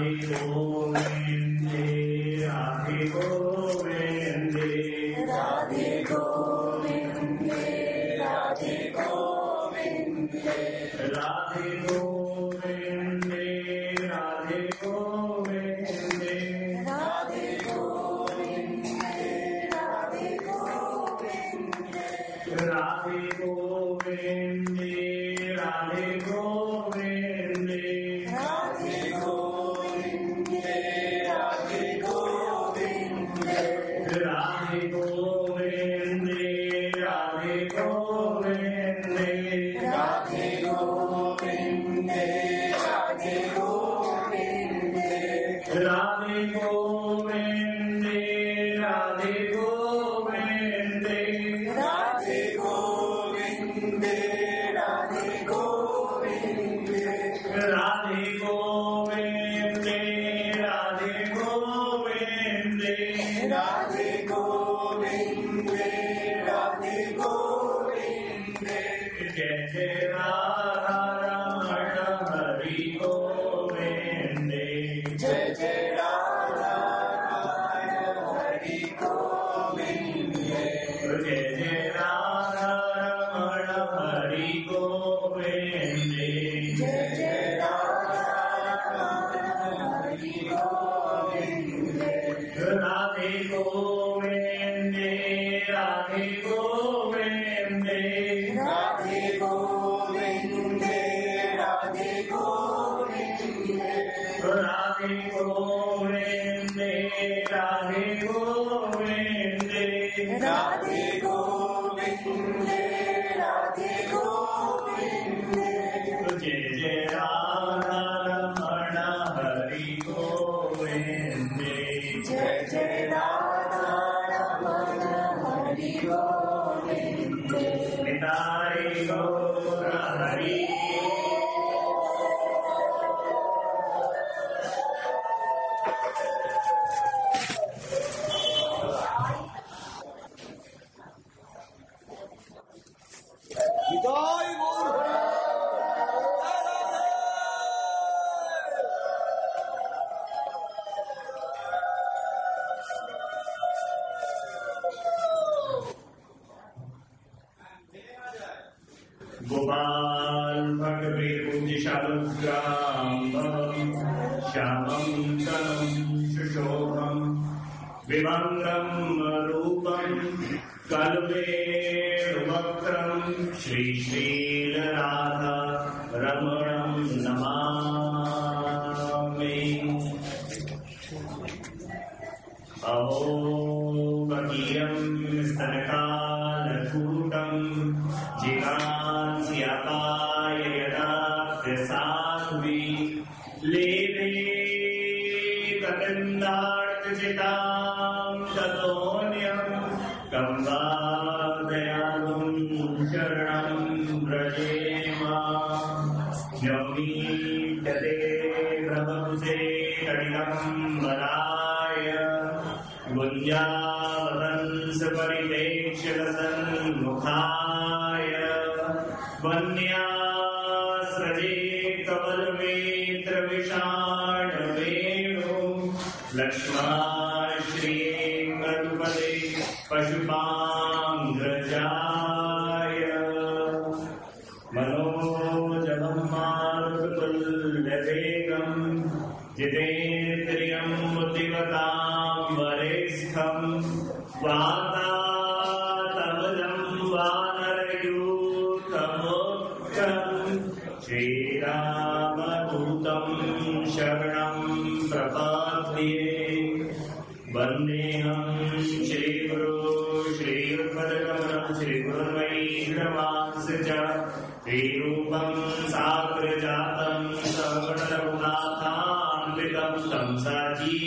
Hare Om.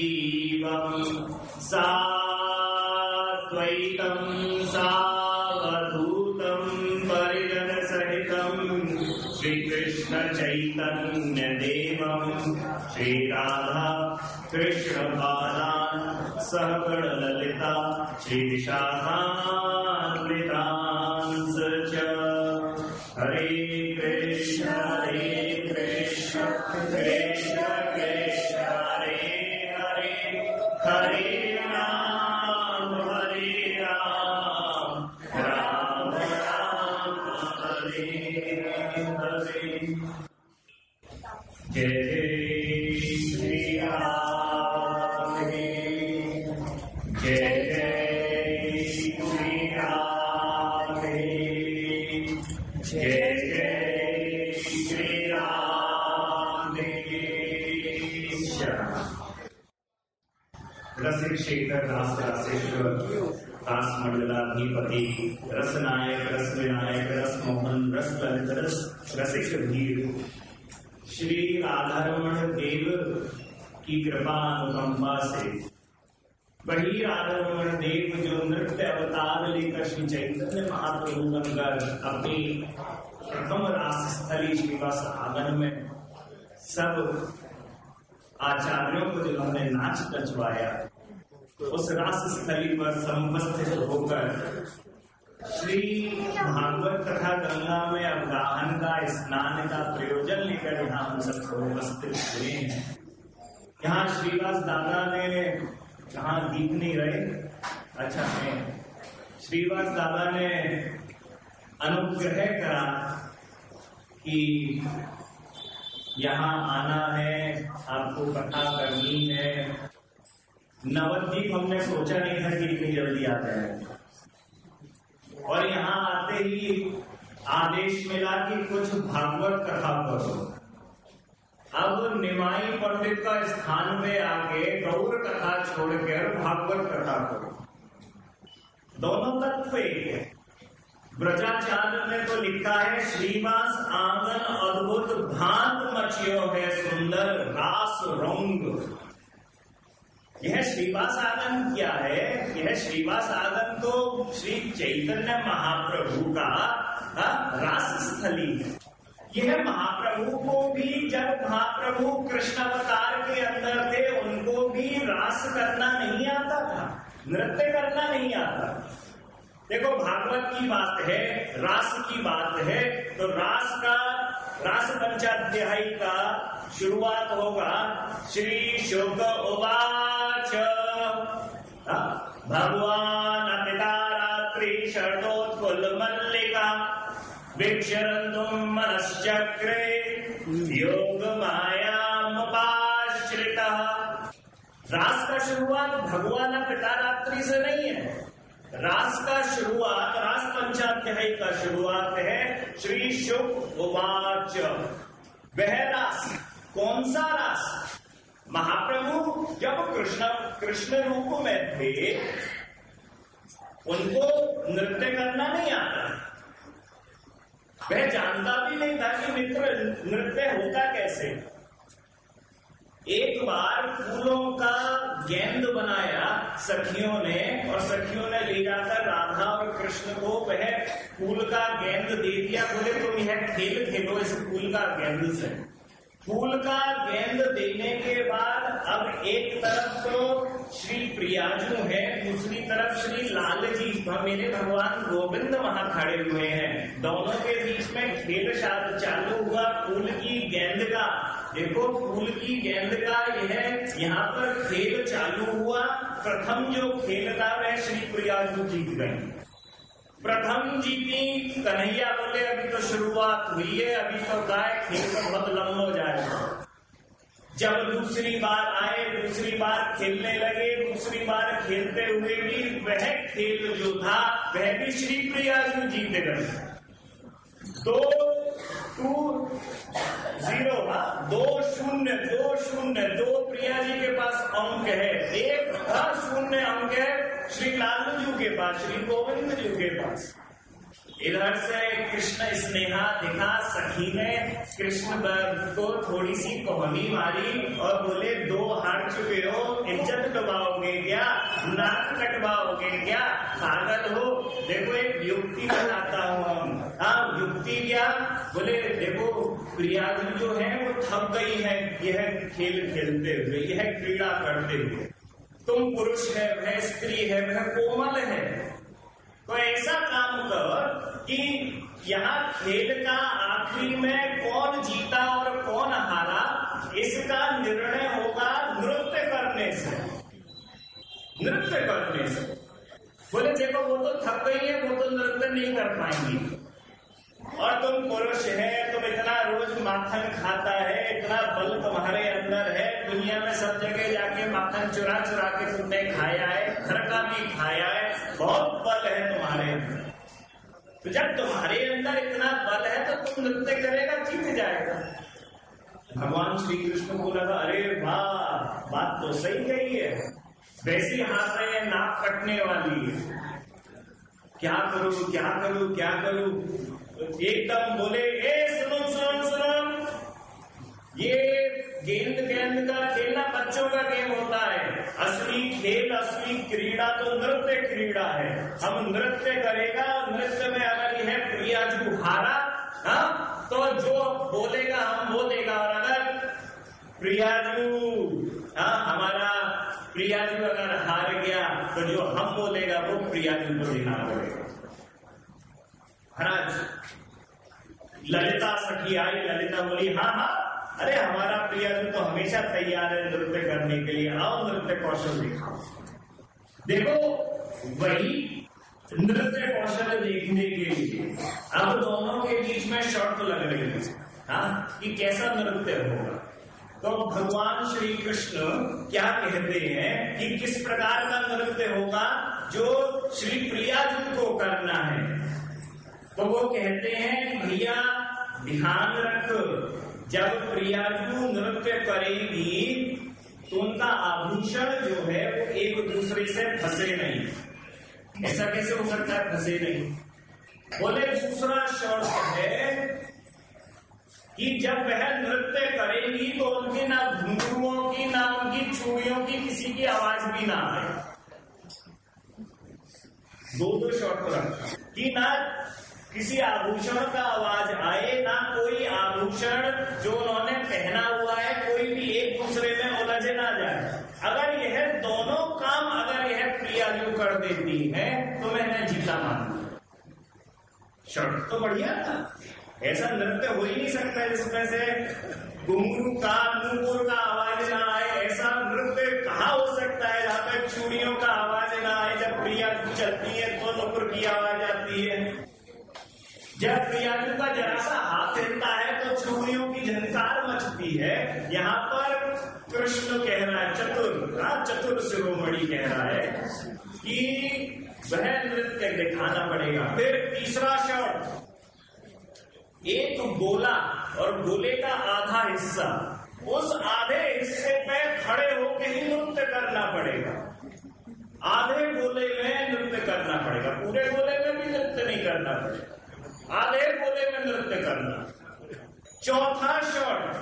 जीवम् सा त्वैतम् सावधूतम् परिजनसहितम् श्रीकृष्णचैतन्यदेवम् श्रीराधा कृष्णपादान् सहगणललिता श्रीविशाखा नाच उस रास स्थली पर समुपस्थित होकर श्री भागवत कथा गंगा में अवगाहन का, स्नान का प्रयोजन लेकर यहाँ हम सब उपस्थित हुए हैं। यहाँ श्रीवास दादा ने जहाँ दीप नहीं रहे अच्छा है श्रीवास दादा ने अनुग्रह करा कि यहाँ आना है, आपको कथा करनी है। नवद्वीप हमने सोचा नहीं था कि इतनी जल्दी आ जाएगा और यहाँ आते ही आदेश मिला कि कुछ भागवत कथा करो अब निमाई पंडित का स्थान पे आके गौर कथा छोड़कर भागवत कथा करो। दोनों तत्व एक है। ब्रजाचार्य ने तो लिखा है, श्रीवास आँगन अद्भुत भांत मचियो है, सुंदर रास रंग। यह श्रीवास आँगन क्या है। यह श्रीवास आँगन तो श्री चैतन्य महाप्रभु का रास स्थली है। यह महाप्रभु को भी, जब महाप्रभु कृष्ण अवतार के अंदर थे, उनको भी रास करना नहीं आता था, नृत्य करना नहीं आता देखो, भागवत की बात है, रास की बात है तो रास का, रास पंचाध्यायी का शुरुआत होगा, श्री शुक उवाच भगवान पिता रात्रि शरदोत्फुल्ल मल्लिका वीक्षरन्तुं मनश्चक्रे योग मायामुपाश्रितः रास का शुरुआत भगवान पिता रात्रि से नहीं है। रास का शुरुआत रास पंचाध्याय का शुरुआत है श्री शुभ उवाच। वह रास कौन सा रास महाप्रभु, जब कृष्ण कृष्ण रूप में थे, उनको नृत्य करना नहीं आता। वह जानता भी नहीं था कि मित्र, नृत्य होता कैसे। एक बार फूलों का गेंद बनाया सखियों ने, और सखियों ने ले जाकर राधा और कृष्ण को वह फूल का गेंद दे दिया, बोले, तुम यह खेल खेलो इस फूल का गेंद से। फूल का गेंद देने के बाद अब एक तरफ़ तो श्री प्रियाजू है, दूसरी तरफ़ श्री लाल जी मेरे भगवान गोविंद वहाँ खड़े हुए हैं। दोनों के बीच में खेल शायद चालू हुआ फूल की गेंद का। देखो, फूल की गेंद का यह यहाँ पर खेल चालू हुआ। प्रथम जो खेल था वह श्री प्रियाजू जीत गए प्रथम जीती, कन्हैया बोले, अभी तो शुरुआत हुई है, अभी तो गाय खेल बहुत लंबा हो जाएगा जब दूसरी बार आए, दूसरी बार खेलने लगे, दूसरी बार खेलते हुए भी वह खेल जो था, वह भी श्री प्रिया जी जीते गए। दो टू ज़ीरो दो शून्य दो शून्य, दो प्रिया जी के पास अंक है। एक था शून्य अंक है श्री लालू जी के पास, श्री गोविंद जी के पास। इधर से कृष्ण स्नेहा दिखा सखी ने, कृष्ण को थोड़ी सी कोहनी मारी और बोले, दो हार चुके हो, इज़्ज़त डुबाओगे क्या? नाक कटवाओगे क्या? पागल हो? देखो, एक युक्ति बताता हूँ हम। हाँ युक्ति क्या? बोले, देखो प्रिया जो है, वो थक गई है। यह खेल खेलते हुए, यह क्रीड़ा करते हुए। तुम पुरुष है वह स्त्री है वह कोमल है। तो ऐसा काम कर कि यहाँ खेल का आखिरी में कौन जीता और कौन हारा, इसका निर्णय होगा नृत्य करने से। नृत्य करने से। बोले, देखो, वो तो थक गई है, वो तो नृत्य नहीं कर पाएँगी। और तुम पुरुष है, तुम इतना रोज माखन खाता है, इतना बल तुम्हारे अंदर है, दुनिया में सब जगह जाके माखन चुरा चुरा के तुमने खाया है, घर का भी खाया है, बहुत बल है तुम्हारे अंदर। तो जब तुम्हारे अंदर इतना बल है तो तुम नृत्य करेगा, जीत जाएगा। भगवान श्री कृष्ण को लगा, अरे वाह, बात तो सही गई है। वैसी हाथ में नाक कटने वाली है। क्या करूँ क्या करूँ क्या करूँ? तो एकदम बोले, ए, सुनो ये गेंद गेंद का खेलना बच्चों का गेम होता है। असली खेल, असली क्रीड़ा तो नृत्य क्रीड़ा है। हम नृत्य करेगा, नृत्य में अगर यह प्रिया जो हारा हाँ तो जो बोलेगा, हम वो देगा और अगर प्रियाजू हाँ हमारा प्रियाजू अगर हार गया तो जो हम बोलेगा, वो प्रियाजू को देना पड़ेगा। महाराज, ललिता सखी आई, ललिता बोली हाँ हाँ अरे हमारा प्रियाजू तो हमेशा तैयार है नृत्य करने के लिए। आओ नृत्य कौशल दिखाओ। देखो, वही नृत्य कौशल देखने के लिए अब दोनों के बीच में शर्त लग रही है हाँ कि कैसा नृत्य होगा। तो भगवान श्री कृष्ण क्या कहते हैं कि किस प्रकार का नृत्य होगा जो श्री प्रियाजू को करना है? तो वो कहते हैं भैया, ध्यान रख, जब प्रियाजू नृत्य करेगी तो उनका आभूषण जो है वो एक दूसरे से फंसे नहीं। ऐसा कैसे हो सकता है फंसे नहीं? बोले, दूसरा शर्त है कि जब वह नृत्य करेगी तो उनके ना घुंघरुओं की, ना उनकी चूड़ियों की किसी की आवाज़ भी ना आए। दो दो शर्त रखा। कि ना किसी आभूषण का आवाज़ आए, ना कोई आभूषण जो उन्होंने पहना हुआ है, कोई भी एक दूसरे में उलझे ना जाए। अगर यह दोनों काम अगर यह प्रियाजू कर देती है तो मैंने जीता मान शर्त तो बढ़िया था। ऐसा नृत्य हो ही नहीं सकता जिसमें से घुंगरू का नूपुर का आवाज़ ना आए। ऐसा नृत्य कहा हो सकता है जहाँ पे चूड़ियों का आवाज़ ना आए? जब प्रिया चलती है तो नूपुर की आवाज़ आती है। जब प्रियाजू का जरा सा हाथ हिलता है तो चूड़ियों की झनकार मचती है। यहाँ पर कृष्ण कह रहा है, चतुर चतुर शिरोमणि कह रहा है कि वह नृत्य दिखाना पड़ेगा। फिर तीसरा शब्द एक गोला और गोले का आधा हिस्सा। उस आधे हिस्से पे खड़े होकर ही नृत्य करना पड़ेगा। आधे गोले में नृत्य करना पड़ेगा। पूरे गोले में भी नृत्य नहीं करना पड़ेगा। आधे गोले में नृत्य करना। चौथा शॉट,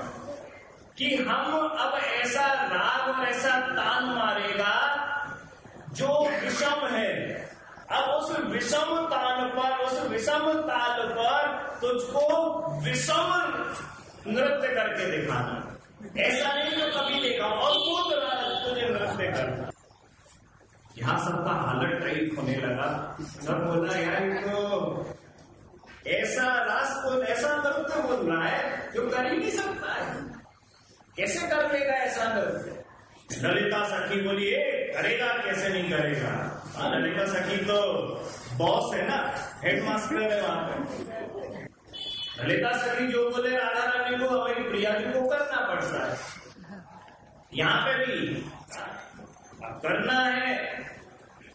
कि हम अब ऐसा राग और ऐसा तान मारेगा, जो विषम है। अब उस विषम ताल पर, उस विषम ताल पर तुझको विषम नृत्य करके दिखाना। ऐसा नहीं जो कभी देखा और खुद तुझे नृत्य करना। यहाँ सबका हालत टाइप होने लगा। सब बोला, यार तो ऐसा रास को, ऐसा नृत्य बोल रहा है जो कर ही नहीं सकता है। कैसे कर लेगा ऐसा नृत्य ललिता सखी बोलिए, करेगा, कैसे नहीं करेगा? हाँ ललिता सखी तो बॉस है ना हेडमास्टर है वहाँ पे। ललिता सखी जो बोले, राधा रानी को हमारी प्रिया जी को करना पड़ता है। यहाँ पे भी करना है।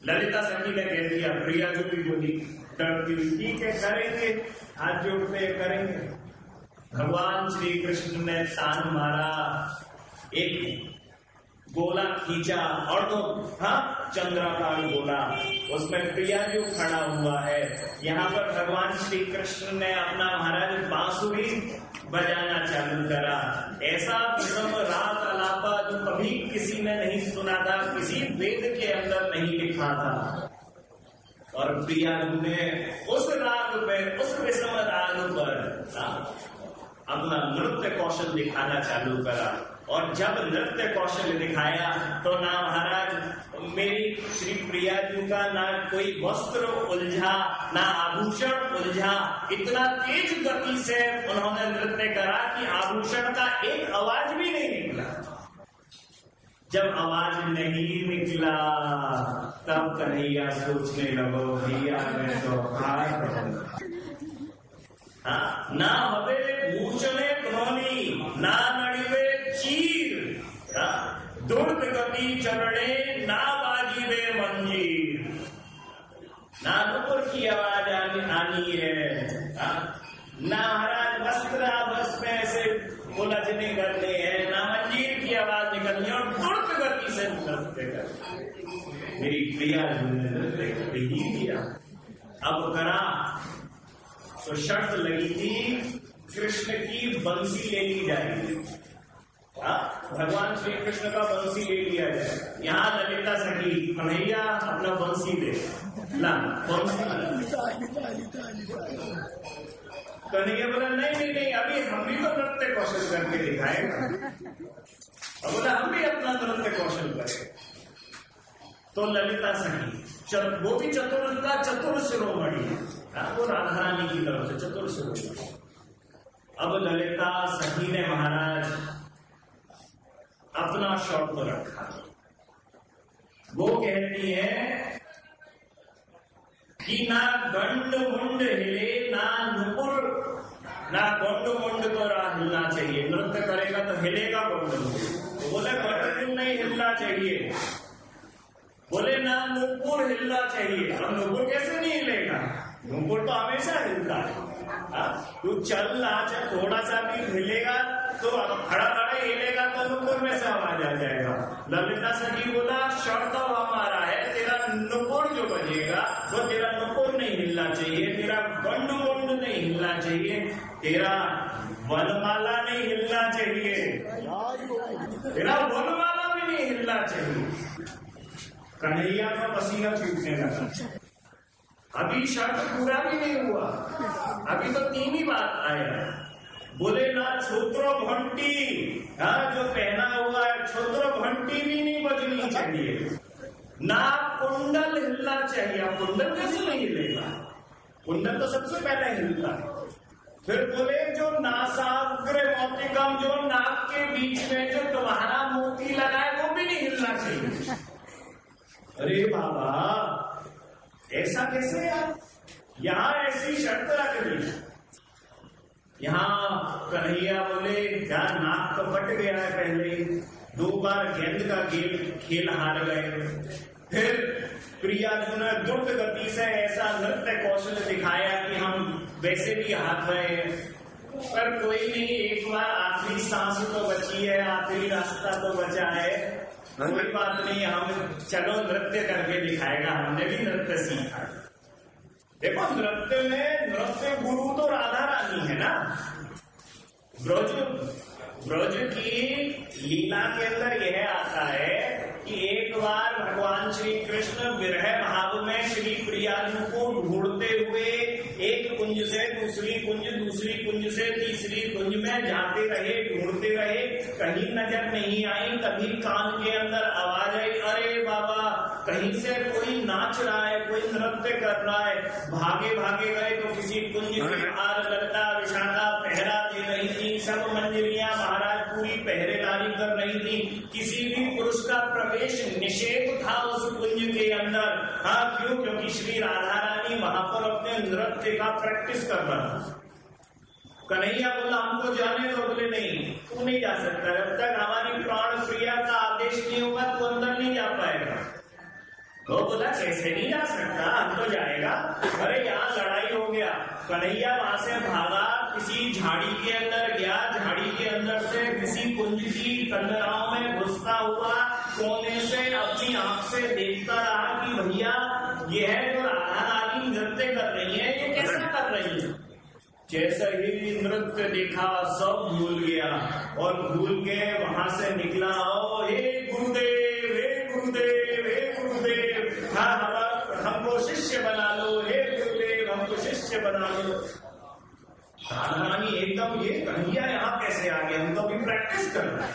ललिता सखी ने कह दिया प्रिया जो भी बोली ठीक है करेंगे, हाथ जोड़ते करेंगे। भगवान श्री कृष्ण ने तान मारा। एक गोला खींचा, और तो हाँ चंद्राकार गोला। उसमें प्रिया जो खड़ा हुआ है। यहाँ पर भगवान श्री कृष्ण ने अपना महाराज बांसुरी बजाना चालू करा। ऐसा विषम राग अलापा जो कभी किसी ने नहीं सुना था, किसी वेद के अंदर नहीं लिखा था। और प्रिया ने उस राग पे, उस विषम राग पर अपना नृत्य कौशल दिखाना चालू करा। और जब नृत्य कौशल दिखाया तो ना महाराज, मेरी श्री प्रिया जी का ना कोई वस्त्र उलझा, ना आभूषण उलझा। इतना तेज गति से उन्होंने नृत्य करा कि आभूषण का एक आवाज़ भी नहीं निकला। जब आवाज़ नहीं निकला तब कन्हैया सोचने लगो भैया मैं तो हार हाँ, ना हवे भूषणे ध्वनि ना नड़िवे चीर। हाँ, दुर्द गति चरणे ना बाजीवे मंजीर। ना नुपुर की आवाज़ आनी आनी है। हाँ, ना महाराज वस्त्र बस में ऐसे उलझने करने हैं ना मंजीर की आवाज़ निकलनी और दुर्द गति से नृत्य कर मेरी प्रिया जी ने नृत्य ही दिया अब करा तो शर्त लगी थी कृष्ण की बंसी ले ली जाएगी हाँ, भगवान श्री कृष्ण का बंसी ले लिया जाए यहाँ ललिता सखी कन्हैया अपना बंसी दे ला बंसी कन्हैया बोला नहीं नहीं नहीं अभी हम भी तो नृत्य कौशल करके दिखाएगा। अब बोला हम भी अपना नृत्य कौशल करें। तो ललिता सखी चल- वो भी चतुर का चतुर शिरोमणि। है हाँ, वो राधा रानी की तरफ़ से चतुर शिरोमणि। अब ललिता सखी ने महाराज अपना शौक रखा। वो कहती है ना गंड मुंड हिले ना नुपुर। ना गंड मुंड को रा- हिलना चाहिए। नृत्य करेगा तो हिलेगा गंड तो बोले गंड नहीं हिलना चाहिए? बोले, ना नुपुर हिलना चाहिए। अब नुपुर कैसे नहीं हिलेगा? नुपुर तो हमेशा हिलता है। हाँ? तू चल रहा है थोड़ा सा भी हिलेगा तो खड़ा खड़ा हिलेगा तो नुपुर में से आवाज़ आ जाएगा। ललिता सखी बोला शर्त तो हमारा वो तेरा नुपुर नहीं हिलना चाहिए, तेरा गंड मुंड नहीं हिलना चाहिए, तेरा वनमाला नहीं हिलना चाहिए। तेरा वनमाला भी नहीं हिलना चाहिए। कन्हैया का पसीना छूटने लगा। अभी शर्त पूरा भी नहीं हुआ। अभी तो तीन ही बात आया। बोले, ना छोत्रो घंटी हाँ जो पहना हुआ है छोत्रो घंटी भी नहीं बजनी चाहिए। ना कुंडल हिलना चाहिए। कुंडल कैसे नहीं हिलेगा? कुंडल तो सबसे पहले हिलता है। फिर बोले, जो नासाग्र मोतिकम जो नाक के बीच में जो तुम्हारा मोती लगा है वो भी नहीं हिलना चाहिए। अरे बाबा, ऐसा कैसे यार यहाँ ऐसी शर्त रख दी। यहाँ कन्हैया बोले यार नाक तो कट गया है पहले। दो बार गेंद का गेम खेल हार गए। फिर प्रिया ने द्रुत गति से ऐसा नृत्य कौशल दिखाया कि हम वैसे भी हाथ रहे पर कोई नहीं, एक बार आखिरी सांस तो बची है, आखिरी रास्ता तो बचा है। कोई बात नहीं, हम चलो नृत्य करके दिखाएगा, हमने भी नृत्य सीखा। देखो, नृत्य में नृत्य गुरु तो राधा रानी है ना? ब्रज ब्रज की लीला के अंदर यह आता है कि एक बार भगवान श्री कृष्ण विरह भाव में श्री प्रियाजू को ढूंढते हुए एक कुंज से दूसरी कुंज दूसरी कुंज से तीसरी कुंज में जाते रहे ढूंढते रहे। कहीं नज़र नहीं आई कभी कान के अंदर आवाज़ आई अरे बाबा कहीं से कोई नाच रहा है कोई नृत्य कर रहा है? भागे भागे गए तो किसी कुंज की हार ललता विशाखा पहरा दे रही थी। सब मंजरियाँ महाराज, पूरी पहरेदारी कर रही थी। किसी भी पुरुष का प्रवेश निषेध था उस कुंज के अंदर। हाँ क्यों? क्योंकि श्री राधा रानी वहाँ पर अपने नृत्य का प्रैक्टिस कर रहा था। कन्हैया बोला, हमको जाने तो बोले, नहीं, तू नहीं जा सकता। जब तक हमारी प्राण प्रिया का आदेश नहीं होगा, तू अंदर नहीं जा पाएगा। वो बोला कैसे नहीं जा सकता हम तो जाएगा। अरे यहाँ लड़ाई हो गया। कन्हैया वहाँ से भागा किसी झाड़ी के अंदर गया झाड़ी के अंदर से किसी कुंज की कंदराओं में घुसता हुआ कोने से अपनी आँख से देखता रहा कि भैया ये है जो राधा रानी नृत्य कर रही है ये कैसा कर रही है? जैसे ही नृत्य देखा सब भूल गया और भूल के वहाँ से निकला ओ हे गुरुदेव हे गुरुदेव। हम हमको शिष्य बना लो हे गुरुदेव हमको शिष्य बना लो। राधा रानी एकदम ये कन्हैया यहाँ कैसे आ गए हम तो अभी प्रैक्टिस कर रहे हैं।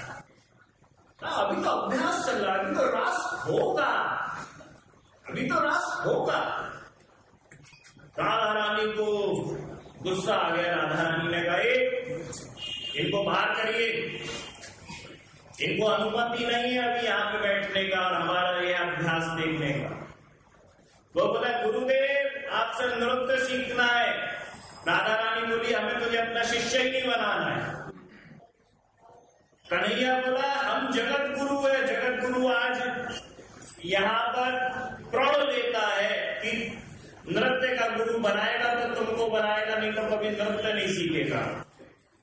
हाँ, अभी तो अभ्यास चल रहा है अभी तो रास होगा। अभी तो रास होगा। राधा रानी को गुस्सा आ गया राधा रानी ने कहा इनको बाहर करिए। इनको अनुमति नहीं है अभी यहाँ पे बैठने का और हमारा ये अभ्यास देखने का। वो बोला गुरुदेव आपसे नृत्य सीखना है। राधा रानी बोली, हमें तुझे अपना शिष्य ही नहीं बनाना है। कन्हैया बोला, हम जगत गुरु है, जगत गुरु आज यहाँ पर प्रण लेता है कि नृत्य का गुरु बनाएगा तो तुमको बनाएगा, नहीं तो कभी नृत्य नहीं सीखेगा।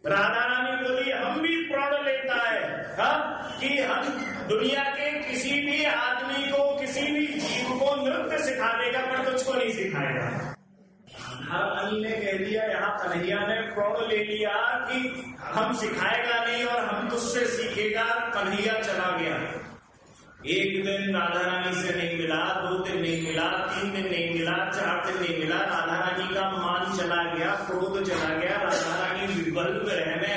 राधा रानी बोली, हम भी प्रण लेता है हा? कि हम दुनिया के किसी भी आदमी को, किसी भी जीव को नृत्य सिखा देगा पर तुझको नहीं सिखाएगा राधा रानी ने कह दिया, यहाँ कन्हैया ने प्रण ले लिया कि हम सिखाएगा नहीं और हम तुझसे सीखेगा, कन्हैया चला गया एक दिन राधा रानी से नहीं मिला, दो दिन नहीं मिला, तीन दिन नहीं मिला, चार दिन नहीं मिला, राधा रानी का मान चला गया, क्रोध चला गया, राधा रानी ग्रह में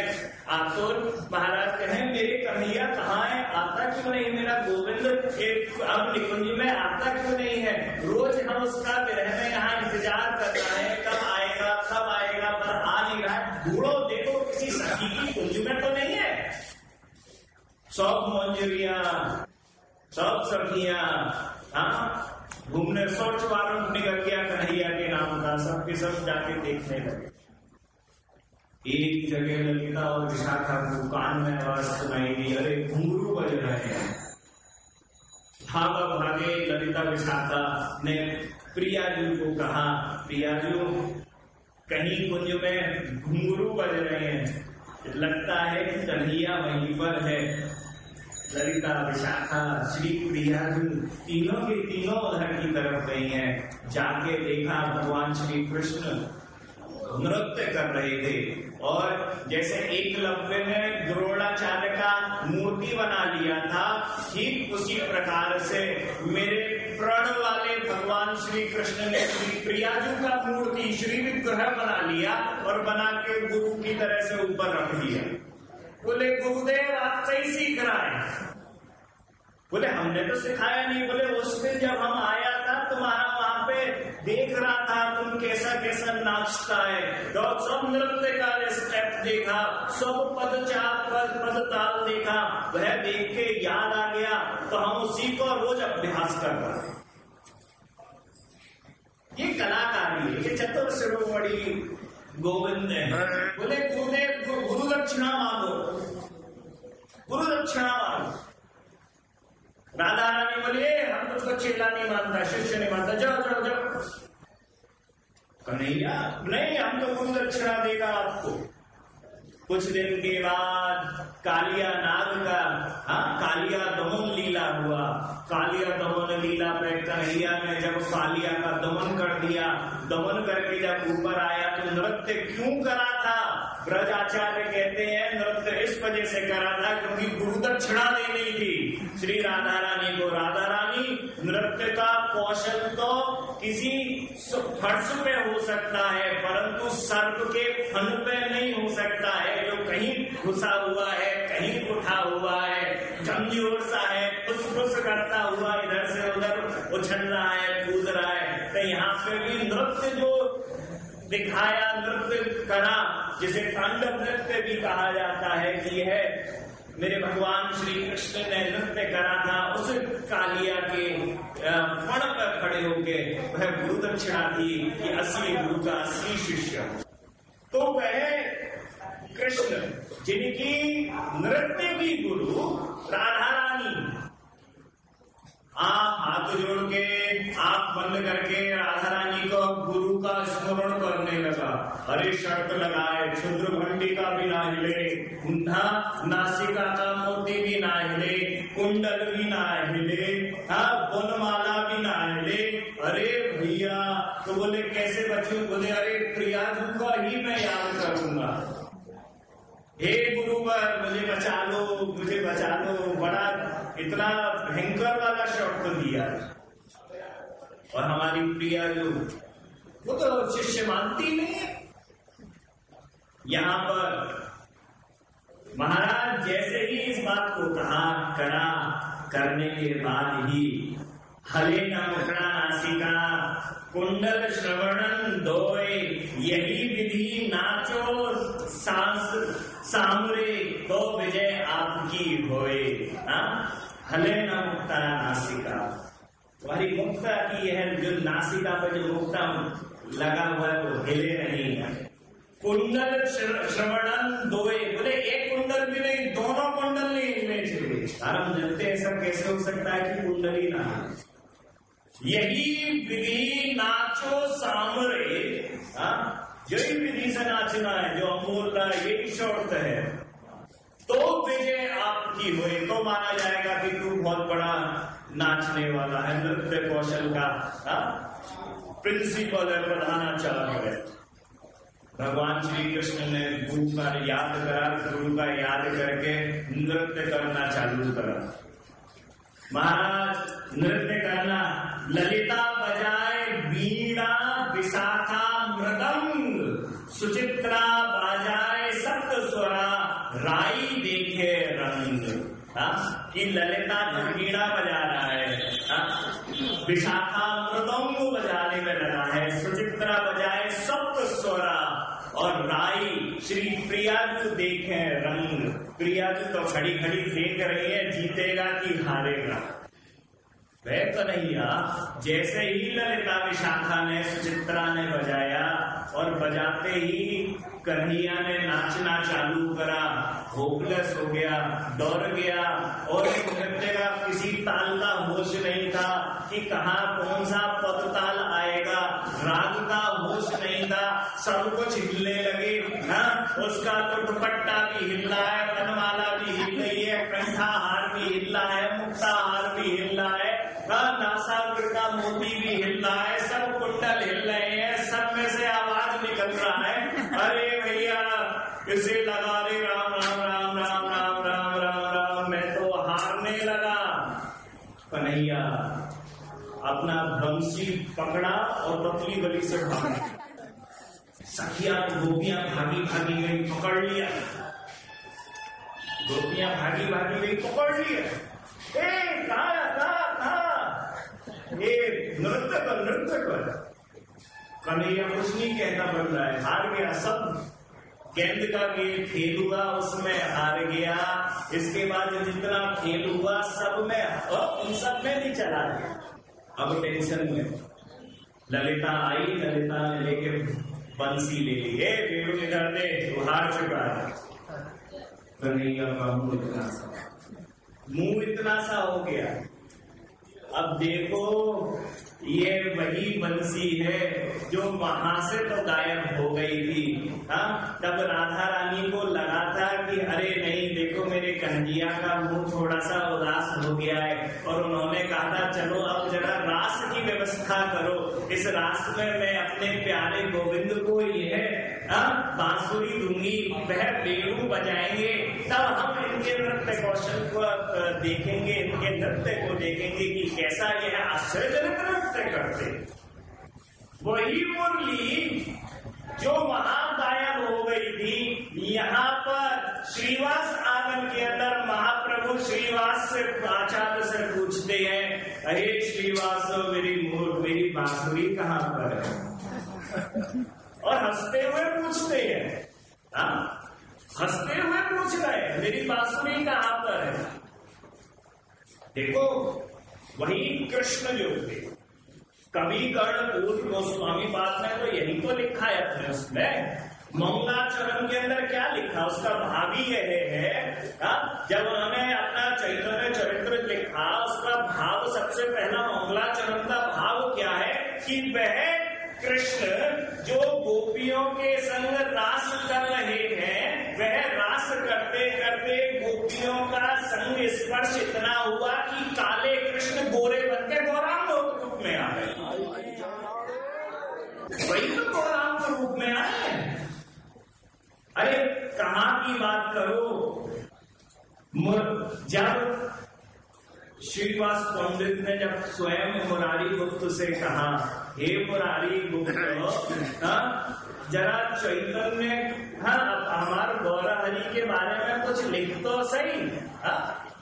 आतुर महाराज कहे, मेरे कन्हैया कहाँ है? आता क्यों नहीं मेरा गोविंद? अब निकुंज में आता क्यों नहीं है? रोज हम उसका ग्रह में यहाँ इंतज़ार कर रहे हैं, कब आएगा कब आएगा, पर आ नहीं रहा है। ढूंढो देखो, किसी सखी की कुंज में तो नहीं है। सब मंजरिया सब सखिया हाँ? घूमने, सर्च वारंट निकल गया, कन्हैया के नाम का, सबके सब जाके देखने लगे। एक जगह ललिता और विशाखा को कान में आवाज़ सुनाई दी, अरे घुंगरू बज रहे हैं। भागा, भागे, ललिता विशाखा ने प्रियाजू को कहा, प्रियाजू, कहीं कुंज में घुंगरू बज रहे हैं। लगता है कि कन्हैया वहीं पर है। ललिता, विशाखा श्री प्रिया तीनों के तीनों उधर की तरफ़ गई हैं। जाके देखा भगवान श्री कृष्ण नृत्य कर रहे थे। और जैसे एक लव्य ने द्रोणाचार्य का मूर्ति बना लिया था, ठीक उसी प्रकार से मेरे प्रण वाले भगवान श्री कृष्ण ने श्री प्रियाजू का मूर्ति श्री विग्रह बना लिया और बना के गुरु की तरह से ऊपर रख दिया। बोले, गुरुदेव, आप सही सीख रहा है बोले, हमने तो सिखाया नहीं। बोले, उस दिन जब हम आया था, तुम्हारा वहाँ पे देख रहा था, तुम कैसा कैसा नाचता है। तो सब नृत्य का स्टेप देखा, सब पद चाप पद पद ताल देखा, वह देख के याद आ गया तो हम उसी को रोज अभ्यास कर रहे ये कलाकारी है, ये चतुर शिरोमणि गोविंद बोले, गुरुदेव गुरु दक्षिणा मांगो गुरु दक्षिणा मांगो राधा रानी बोले, हम तुझको चेला नहीं मानता, शिष्य नहीं मानता। जाओ जाओ जाओ। कन्हैया, नहीं, हम तो गुरु दक्षिणा देगा आपको। कुछ दिन के बाद कालिया नाग का हाँ कालिया दमन लीला हुआ। कालिया दमन लीला पे कन्हैया ने जब कालिया का दमन कर दिया, दमन करके जब ऊपर आया तो नृत्य क्यों करा था? ब्रज आचार्य कहते हैं, नृत्य इस वजह से करा था क्योंकि गुरु दक्षिणा देनी थी। श्री राधा रानी को, राधा रानी, नृत्य का कौशल तो किसी फर्श पे हो सकता है, परंतु सर्प के फन पे नहीं हो सकता है, जो कहीं घुसा हुआ है। कहीं उठा हुआ है कमज़ोर सा है फुस फुस करता हुआ इधर से उधर उछल रहा है, कूद रहा है। तो यहाँ पे भी नृत्य जो दिखाया, नृत्य करा, जिसे तांडव नृत्य भी कहा जाता है कि यह मेरे भगवान श्री कृष्ण ने नृत्य करा था, उस कालिया के फण पर खड़े होके वह गुरु दक्षिणा थी कि असली गुरु का असली शिष्य। तो वह कृष्ण, जिनकी नृत्य की गुरु राधा रानी आप हाथ जोड़ के आप बंद करके राधा रानी को गुरु का स्मरण करने लगा। अरे शर्त लगाए, क्षुद्र भंडी का भी ना हिले ना नासिका का मोती भी ना हिले कुंडल भी ना हिले बनमाला भी ना हिले अरे भैया तो बोले, कैसे बचू बोले अरे प्रिया का ही मैं याद करूँगा। हे गुरुवर मुझे बचा लो मुझे बचा लो बड़ा इतना भयंकर वाला शब्द दिया। और हमारी प्रिया जो, वो तो शिष्य मानती नहीं यहाँ पर महाराज जैसे ही इस बात को कहा, करा, करने के बाद ही हले न मुखड़ा, नासिका, कुंडल श्रवणन दोए यही विधि नाचो, सांस सामरे तो विजय आपकी होए हाँ? हले न मुक्ता नासिका तुम्हारी मुक्ता की यह जो नासिका पर जो मुक्ता लगा हुआ है, वो हिले नहीं है कुंडल श्रवणन दोए, बोले, एक कुंडल भी नहीं, दोनों कुंडल नहीं हिलने चाहिए हम जानते हैं ऐसा कैसे हो सकता है कि कुंडल ही ना यही विधि नाचो सामरे हाँ? यही विधि से नाचना है, जो अमूल्य यही शर्त है। तो विजय आपकी हुई तो माना जाएगा कि तू बहुत बड़ा नाचने वाला है, नृत्य कौशल का, हा? प्रिंसिपल है प्रधानाचार्य है। भगवान श्री कृष्ण ने गुरु का याद करा, गुरु का याद करके नृत्य करना चालू करा। महाराज, नृत्य करना, ललिता बजाए कि ललिता तो वीणा बजा रहा है विशाखा मृदंग बजाने में लगा है, सुचित्रा बजाए सप्त स्वरा। और राई, श्री प्रिया जो देखे रंग। प्रिया तो खड़ी खड़ी देख रही है, जीतेगा कि हारेगा। वह कन्हैया जैसे ही ललिता विशाखा ने सुचित्रा ने बजाया और बजाते ही कन्हैया ने नाचना चालू करा होपलेस हो गया, डर गया और नृत्य का किसी ताल का होश नहीं था कि कहा, कौन सा पद ताल आएगा। राग का होश नहीं था, सब कुछ हिलने लगे ना उसका तो दुपट्टा भी हिल रहा है बनमाला भी हिल रही है, कंठा हार भी हिल रहा है, मुक्ता हार रहा है, सब कुंडल हिल रहे हैं, सब में से आवाज़ निकल रहा है। अरे भैया, इसे लगा रे राम राम राम राम राम राम राम राम, मैं तो हारने लगा। कन्हैया, अपना बंसी पकड़ा और पतली गली से भागा सखिया गोपियाँ भागी भागी गई, पकड़ लिया। गोपियाँ भागी भागी गई, पकड़ लिया। ए कहा कहा कहा ये नृत्य कर नृत्य कर कन्हैया कुछ नहीं कहना बन रहा है। हार गया सब। गेंद का खेल खेल हुआ, उसमें हार गया। इसके बाद जितना खेल हुआ, सब में और उन सब में भी चला गया। अब टेंशन में। ललिता आई, ललिता ने लेके बंसी ले ली। है पेड़ों इधर दे हार चुका है। कन्हैया का मुँह इतना सा। मुँह इतना सा हो गया। अब देखो ये वही बंसी है जो वहाँ से तो गायब हो गई थी। हाँ तब राधा रानी को लगा था कि अरे नहीं, देखो मेरे कन्हैया का मुँह थोड़ा सा उदास हो गया है। और उन्होंने कहा था, चलो अब जरा रास की व्यवस्था करो। इस रास में मैं अपने प्यारे गोविंद को यह बांसुरी दूँगी। वह बेड़ू बजाएँगे। तब हम इनके नृत्य कौशल को देखेंगे, इनके नृत्य को देखेंगे कि कैसा यह आश्चर्यजनक नृत्य करते वही मुरली जो वहाँ गायब हो गई थी, यहाँ पर श्रीवास आँगन के अंदर महाप्रभु श्रीवास से आचार्य से पूछते हैं, अरे श्रीवास, मेरी मोर, मेरी बांसुरी कहाँ पर है? और हँसते हुए पूछते हैं हाँ? हँसते हुए पूछ रहे मेरी बांसुरी कहाँ पर है? देखो, वही कृष्ण जो थे कवि कर्ण पूर्व गोस्वामी बात में तो यही तो लिखा है अपने उसमें मंगलाचरण के अंदर क्या लिखा उसका भाव ही यह है हा? जब उन्होंने अपना चैतन्य चरित्र लिखा, उसका भाव सबसे पहला मंगलाचरण का भाव क्या है कि वह कृष्ण, जो गोपियों के संग रास कर रहे हैं, वह रास करते करते गोपियों का संग स्पर्श इतना हुआ कि काले कृष्ण गोरे बन के गौरांग रूप में आ गए। वही तो गौरांग रूप में आए अरे, कहा की बात करो? जब श्रीवास पंडित ने जब स्वयं मुरारी गुप्त से कहा, हे मुरारी गुप्त जरा चैतन्य हाँ हमारे गौरा हरि के बारे में कुछ लिख तो सही हाँ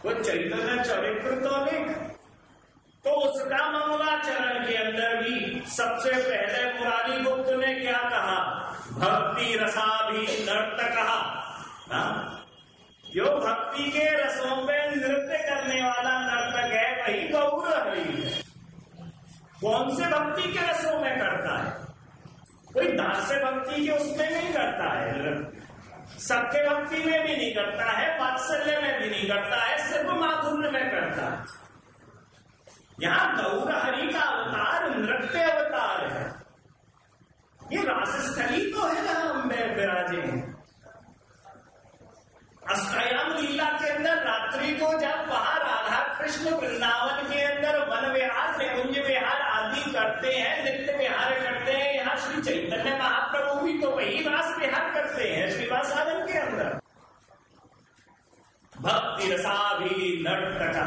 वो चैतन्य चरित्र तो लिख तो उसका मंगलाचरण के अंदर भी सबसे पहले मुरारी गुप्त ने क्या कहा भक्ति रसा भी नर्त कहा हाँ? जो भक्ति के रसों पे नृत्य करने वाला नर्तक है, वही गौर हरि है। कौन से भक्ति के रसों में करता है? कोई दास्य भक्ति के उसमें नहीं करता है सत्य भक्ति में भी नहीं करता है, वात्सल्य में भी नहीं करता है, सिर्फ़ माधुर्य में करता है। यहाँ गौर हरि का अवतार, नृत्य अवतार है। ये राजस्थली तो है जहाँ अम्बे विराजे हैं। अष्टयाम लीला के अंदर रात्रि को जब वहाँ राधा कृष्ण वृंदावन के अंदर वन विहार निकुंज विहार आदि करते हैं, नित्य विहार करते हैं, यहाँ श्री चैतन्य महाप्रभु भी तो वही रास विहार करते हैं श्रीवास आनंद के अंदर। भक्ति रसा भी नर्तक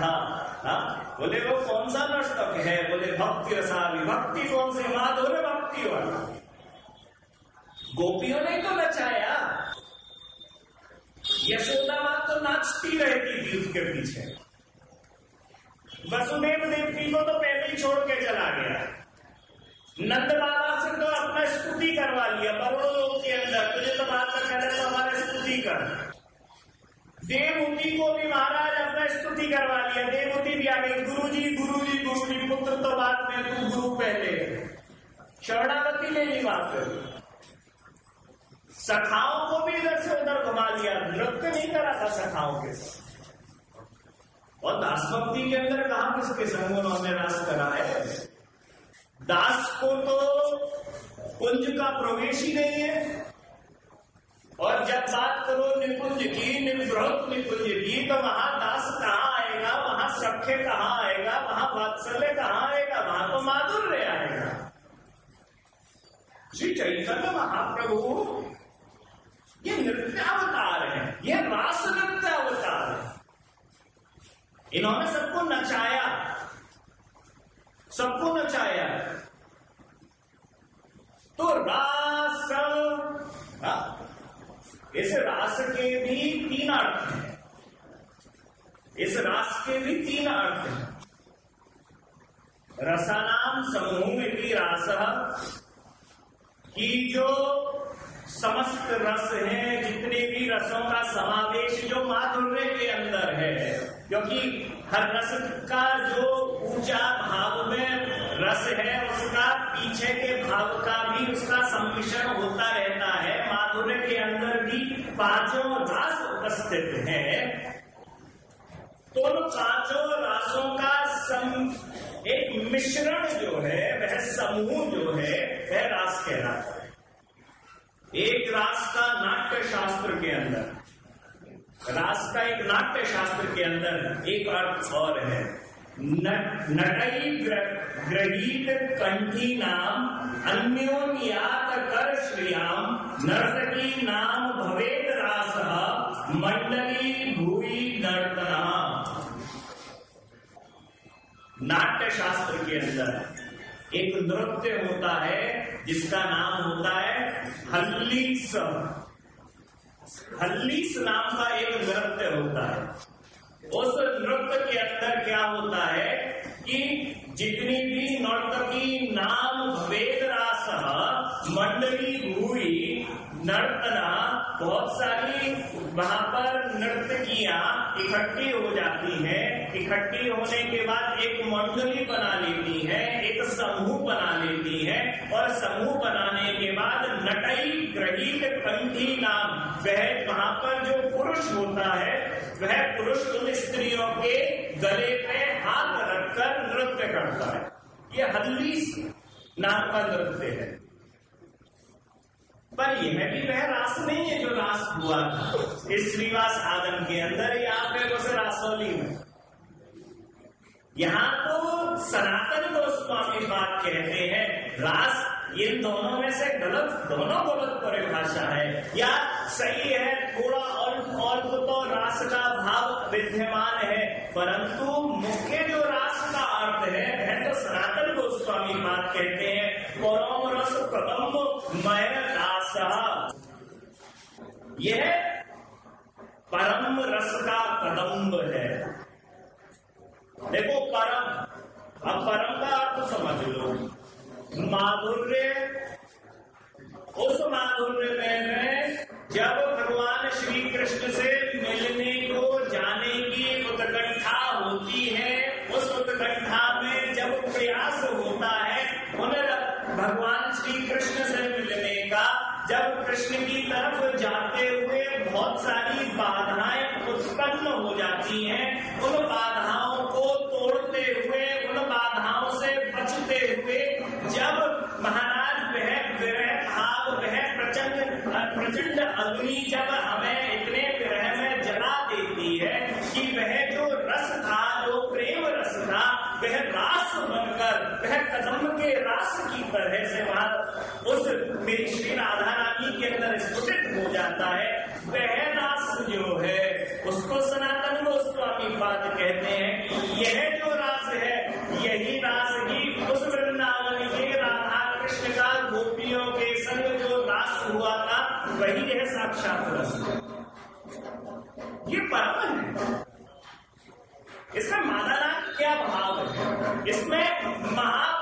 हाँ? बोले, वो कौन सा नर्तक है? बोले, भक्ति रसा भी भक्ति कौन से? माधुर भक्ति वाला। गोपियों ने तो नचाया। यशोदा माँ तो नाचती रहती थी उसके पीछे। वसुदेव देवती को तो पहले ही छोड़ के चला गया। नंद बाबा से तो अपना स्तुति करवा लिया करोड़ों लोग के अंदर। तुझे तो बात कर रहे तो हमारा स्तुति कर। देवूति को भी महाराज अपना स्तुति करवा लिया। देवूति भी आ गई। गुरु जी गुरु जी गुरु जी पुत्र तो बात में तू गुरु पहले। शरणागति ले ली बात सखाओं को भी इधर से उधर घुमा लिया नृत्य नहीं करा था सखाओं के साथ और दास भक्ति के अंदर कहा किसके संग उन्होंने रास करा है? दास को तो कुंज का प्रवेश ही नहीं है। और जब बात करो निकुंज की निवृत निकुंज की तो वहाँ दास कहाँ आएगा? वहाँ सख्य कहाँ आएगा? वहाँ वात्सल्य कहाँ आएगा? वहाँ तो माधुर्य आएगा। श्री चैतन्य महाप्रभु ये नृत्यावतार है ये रास नृत्य अवतार है। इन्होंने सबको नचाया। सबको नचाया। तो रास हाँ, इस रास के भी तीन अर्थ हैं। इस रास के भी तीन अर्थ हैं। रसानाम समूह में भी रास की जो समस्त रस है, जितने भी रसों का समावेश जो माधुर्य के अंदर है। क्योंकि हर रस का जो ऊँचा भाव में रस है, उसका पीछे के भाव का भी उसका सम्मिश्रण होता रहता है। माधुर्य के अंदर भी पाँचों रस उपस्थित है। तो उन पाँचों रासों का सम एक मिश्रण जो है, वह समूह जो है, वह रास कहलाता है। एक रास का नाट्य शास्त्र के अंदर। रास का एक नाट्य शास्त्र के अंदर एक अर्थ और है। नटई ग्रहीत कंठी नाम, अन्योन्यात कर श्रियाम नर्तकी नाम भवेद रास, मंडली भूई नर्तना नाट्य शास्त्र के अंदर एक नृत्य होता है, जिसका नाम होता है हल्लीस हल्लीस नाम का एक नृत्य होता है। उस नृत्य के अंदर क्या होता है कि जितनी भी नर्तकी नाम वेद रास मंडली हुई नर्तना, बहुत सारी वहाँ पर नर्तकियाँ इकट्ठी हो जाती है। इकट्ठी होने के बाद एक मंडली बना लेती है, एक समूह बना लेती है और समूह बनाने के बाद नटई ग्रहित कंठी नाम। वह वहाँ पर जो पुरुष होता है, वह पुरुष उन स्त्रियों के गले पे हाथ रखकर नृत्य करता है। यह हल्लीस नाम का नृत्य है। पर यह भी वह रास नहीं है जो रास हुआ था। इस श्रीवास आदम के अंदर या उस रासौली में यहाँ तो सनातन गोस्वामी बात कहते हैं। रास इन दोनों में से गलत, दोनों गलत परिभाषा है। या सही है, थोड़ा और और तो रास का भाव विद्यमान है, परंतु मुख्य जो रास का अर्थ है, वह तो सनातन गोस्वामी बात कहते हैं। परम रस प्रथम मय रास यह परम रस का कदम्ब है। देखो, परम, अब परम का अर्थ समझ लो। माधुर्य, उस माधुर्य में जब भगवान श्री कृष्ण से मिलने अंदर स्फुटित हो जाता है। वह रास जो है, उसको सनातन गोस्वामी पाद कहते हैं कि यह जो रास है, यही रास ही उस वृंदावन के राधा कृष्ण का गोपियों के संग जो रास हुआ था, वही है साक्षात रस ये परम है। इसमें मादाना क्या भाव है? इसमें महाभाव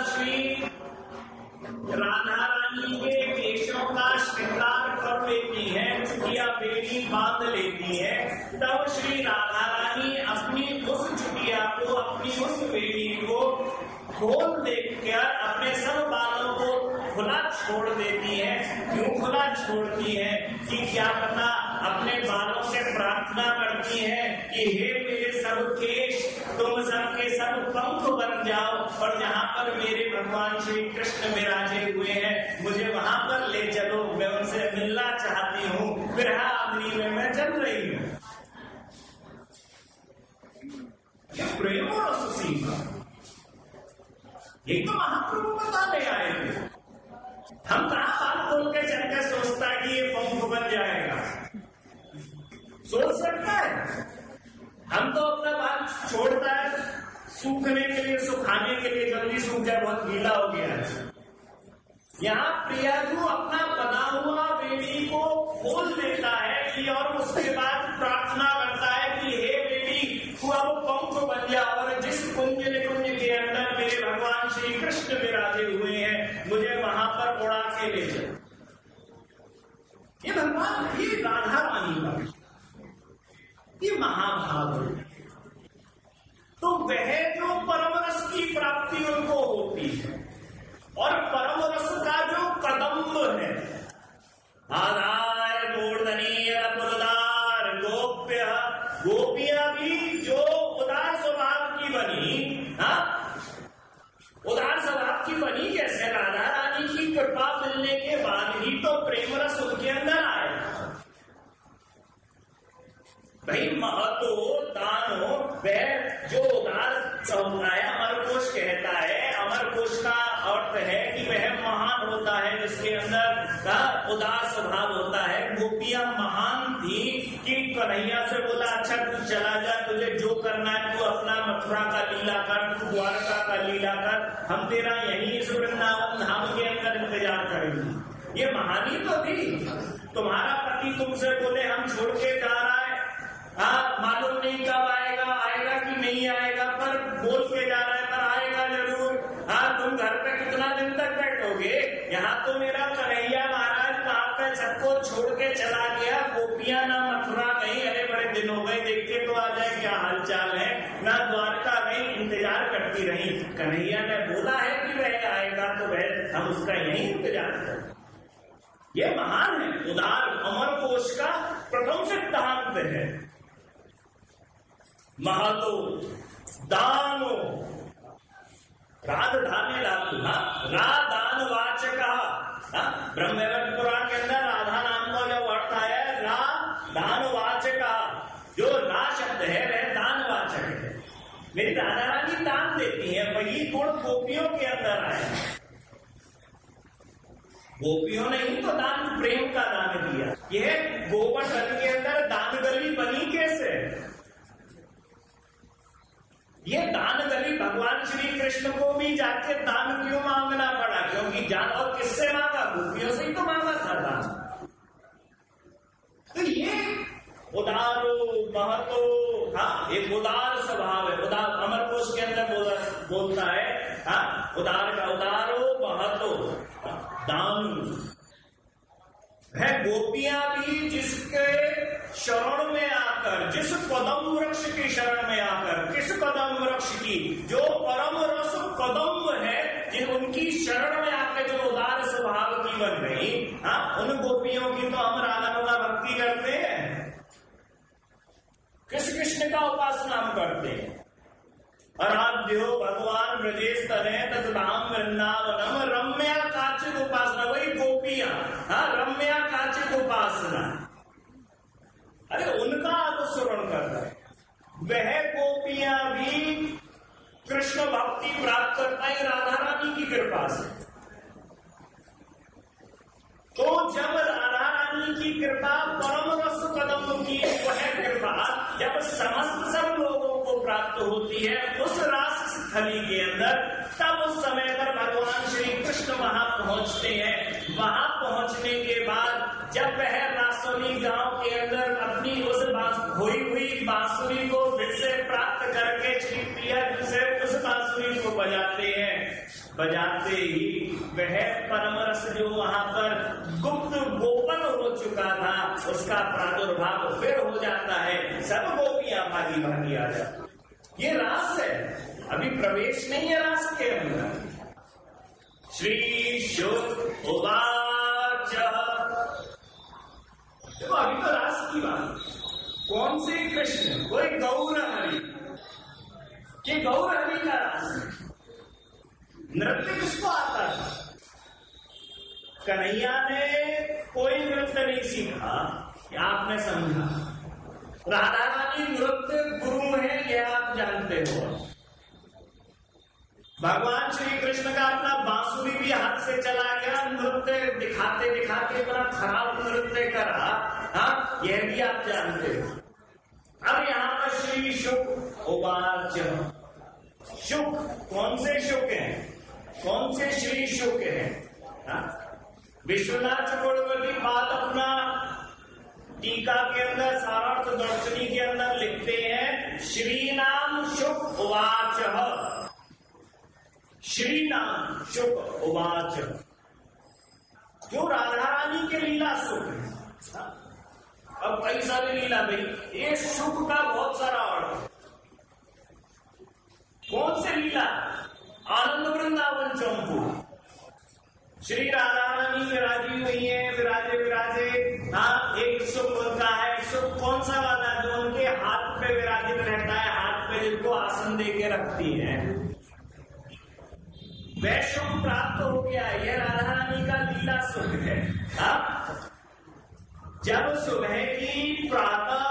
राधा रानी के केशों का श्रृंगार कर लेती है, चुटिया बेड़ी बाँध लेती है। तब श्री राधा रानी अपनी उस चुटिया को, अपनी उस बेड़ी को खोल देख कर अपने सब खुला छोड़ देती है। क्यों खुला छोड़ती है? कि क्या पता अपने बालों से प्रार्थना करती है कि हे मेरे सब केश, तुम सबके सब पंख बन जाओ। और जहाँ पर मेरे भगवान श्री कृष्ण विराजे हुए हैं, मुझे वहाँ पर ले चलो। मैं उनसे मिलना चाहती हूँ। विरहा अग्नि में मैं चल रही हूँ। प्रेम और सीमा ये तो महाप्रभु बताने आए थे हम कहा बात बोल के चल के सोचता है कि ये पंख बन जाएगा। सोच सकता है? हम तो अपना बात छोड़ता है, सूखने के लिए, सुखाने के लिए, जल्दी सूख जाए, बहुत गीला हो गया है। यहाँ प्रियाजू अपना बना हुआ बेटी को खोल देता है कि और उसके बाद प्रार्थना करता है कि हे बेटी तू अब पंख बन जा, और जिस कुंज निकुंज के अंदर मेरे भगवान श्री कृष्ण विराजे हुए हैं मुझे वहाँ पर उड़ा के ले चल। ये भगवान, ये राधा रानी का ये महाभाव है तो वह जो परम रस की प्राप्ति उनको होती है, और परम रस का जो कदम है आधार मूर्धनीय पुरदार गोप्य, गोपियाँ भी जो उदार स्वभाव की बनी हाँ उदार स्वभाव की बनी कैसे, राधा रानी की कृपा मिलने के बाद ही तो प्रेम रस उनके अंदर आया भाई, महतो दानो वह जो उदार है अमर कोश कहता है। अमर कोश का अर्थ है कि वह महान होता है, जिसके अंदर का उदार स्वभाव होता है। गोपियाँ महान थी कि कन्हैया से बोला अच्छा तू चला जा, तुझे जो करना है, तू अपना मथुरा का लीला कर, तू द्वारका का लीला कर। हम तेरा यही इस वृंदावन धाम के अंदर इंतज़ार करेंगे। ये महानी तो थी। तुम्हारा पति तुमसे बोले, हम छोड़ के जा रहा है। हाँ मालूम नहीं कब आएगा आएगा कि नहीं आएगा, पर बोल के जा रहा है, पर आएगा ज़रूर। हाँ तुम घर पे कितना दिन तक बैठोगे? यहाँ तो मेरा कन्हैया महाराज वहाँ पे सबको छोड़ के चला गया, गोपिया ना मथुरा गई, अरे बड़े दिन हो गए, देख के तो आ जाए, क्या हालचाल है? ना द्वारका गई, इंतज़ार करती रही। कन्हैया ने बोला है कि वह आएगा तो वह हम उसका यही इंतज़ार करें। ये महान है, उदार, अमर कोश का प्रथम सिद्धांत है। महतो, दानो। राध धाने लागू हाँ राधान वाचक हाँ पुराण के अंदर राधा नाम का जो अर्थ आया है रा दानवाचक जो रा शब्द है, वह दान वाचक है। मेरी राधा रानी दान देती है, वही गुण गोपियों के अंदर आए गोपियों ने ही तो दान, प्रेम का दान दिया। यह गोवर्धन के अंदर दान गली बनी कैसे? ये दान गली भगवान श्री कृष्ण को भी जाके दान क्यों मांगना पड़ा? क्योंकि जान और किससे मांगा? गोपियों से ही तो मांगा था दान। तो ये उदारो महतो हाँ एक उदार स्वभाव है। उदार अमर कोश के अंदर बोल, बोलता है हाँ उदार का उदारो महतो दान। है गोपियाँ भी जिसके शरण में आकर, जिस कदम वृक्ष की शरण में आकर, किस कदम वृक्ष की, जो परम रस कदम है जिन उनकी शरण में आकर जो उदार स्वभाव की बन गई हाँ उन गोपियों की तो हम राधानुगा भक्ति करते हैं। किस कृष्ण का उपासना हम करते हैं? आराध्यो भगवान ब्रजेश तने तदाम वृंदावनम रम्या काचित उपासना, वही गोपिया हाँ रम्या काचित उपासना। अरे, उनका अनुसरण कर रहे वह गोपियाँ भी कृष्ण भक्ति प्राप्त कर पाई राधा रानी की कृपा से। तो जब रानी की कृपा परम रस कदम की, वह कृपा जब समस्त सब लोगों को प्राप्त होती है, उस रास स्थली के अंदर तब उस समय पर भगवान श्री कृष्ण वहाँ पहुँचते हैं। वहाँ पहुँचने के बाद जब वह रासोली गाँव के अंदर अपनी उस खोई हुई बांसुरी को फिर से प्राप्त करके श्री प्रिया से उस बांसुरी को बजाते हैं। बजाते ही वह परम रस जो वहाँ पर गुप्त गोपन हो चुका था, उसका प्रादुर्भाव फिर हो जाता है। सब गोपियाँ भागी भागी आ जाती ये रास है। अभी प्रवेश नहीं है रास के अंदर श्री शुभ उवाच। देखो, अभी तो रास की बात कौन से कृष्ण? कोई गौर हरि। ये गौर हरि का रास नृत्य किसको आता था कन्हैया ने कोई नृत्य नहीं सीखा आपने समझा। राधा रानी नृत्य गुरु है यह आप जानते हो। भगवान श्री कृष्ण का अपना बांसुरी भी हाथ से चला गया, नृत्य दिखाते दिखाते इतना खराब नृत्य करा। हाँ यह भी आप जानते हो। अब यहाँ पर श्री शुक उवाच शुक, कौन से शुक हैं? कौन से श्री शुक हैं? हाँ? विश्वनाथ चक्रवर्ती बात अपना टीका के अंदर सारार्थ दर्शनी के अंदर लिखते हैं, श्री नाम शुक उवाच। श्री नाम शुक उवाच जो राधा रानी के लीला सुख है? अब कई सारी लीला भाई, ये सुख का बहुत सारा अर्थ कौन से लीला? आनंद वृंदावन, चंपू। श्री राधा रानी विराजी हुई है, विराजे विराजे। हाँ एक सुख उनका है। सुख कौन सा वाला जो उनके हाथ पे विराजित रहता है, हाथ पे जिनको आसन दे के रखती है। सुख प्राप्त हो गया यह राधा रानी का लीला सुख है। हाँ जब सुबह की प्रातः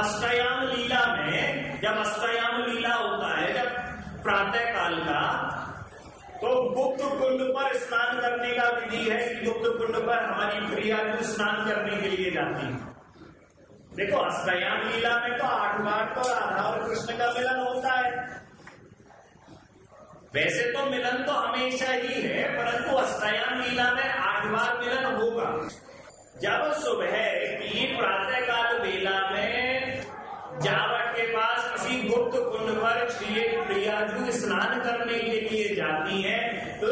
अष्टयाम लीला में, जब अष्टयाम लीला होता है, जब प्रातः काल का तो गुप्त कुंड पर स्नान करने का विधि है कि गुप्त कुंड पर हमारी प्रिया को स्नान करने के लिए जाती है। देखो, अष्टयाम लीला में तो आठ बार तो राधा और कृष्ण का मिलन होता है। वैसे तो मिलन तो हमेशा ही है, परंतु अष्टयाम लीला में आठ बार मिलन होगा। जब सुबह की प्रातः काल वेला में जावट के पास किसी गुप्त कुंड पर श्री प्रियाजू स्नान करने के लिए जाती है तो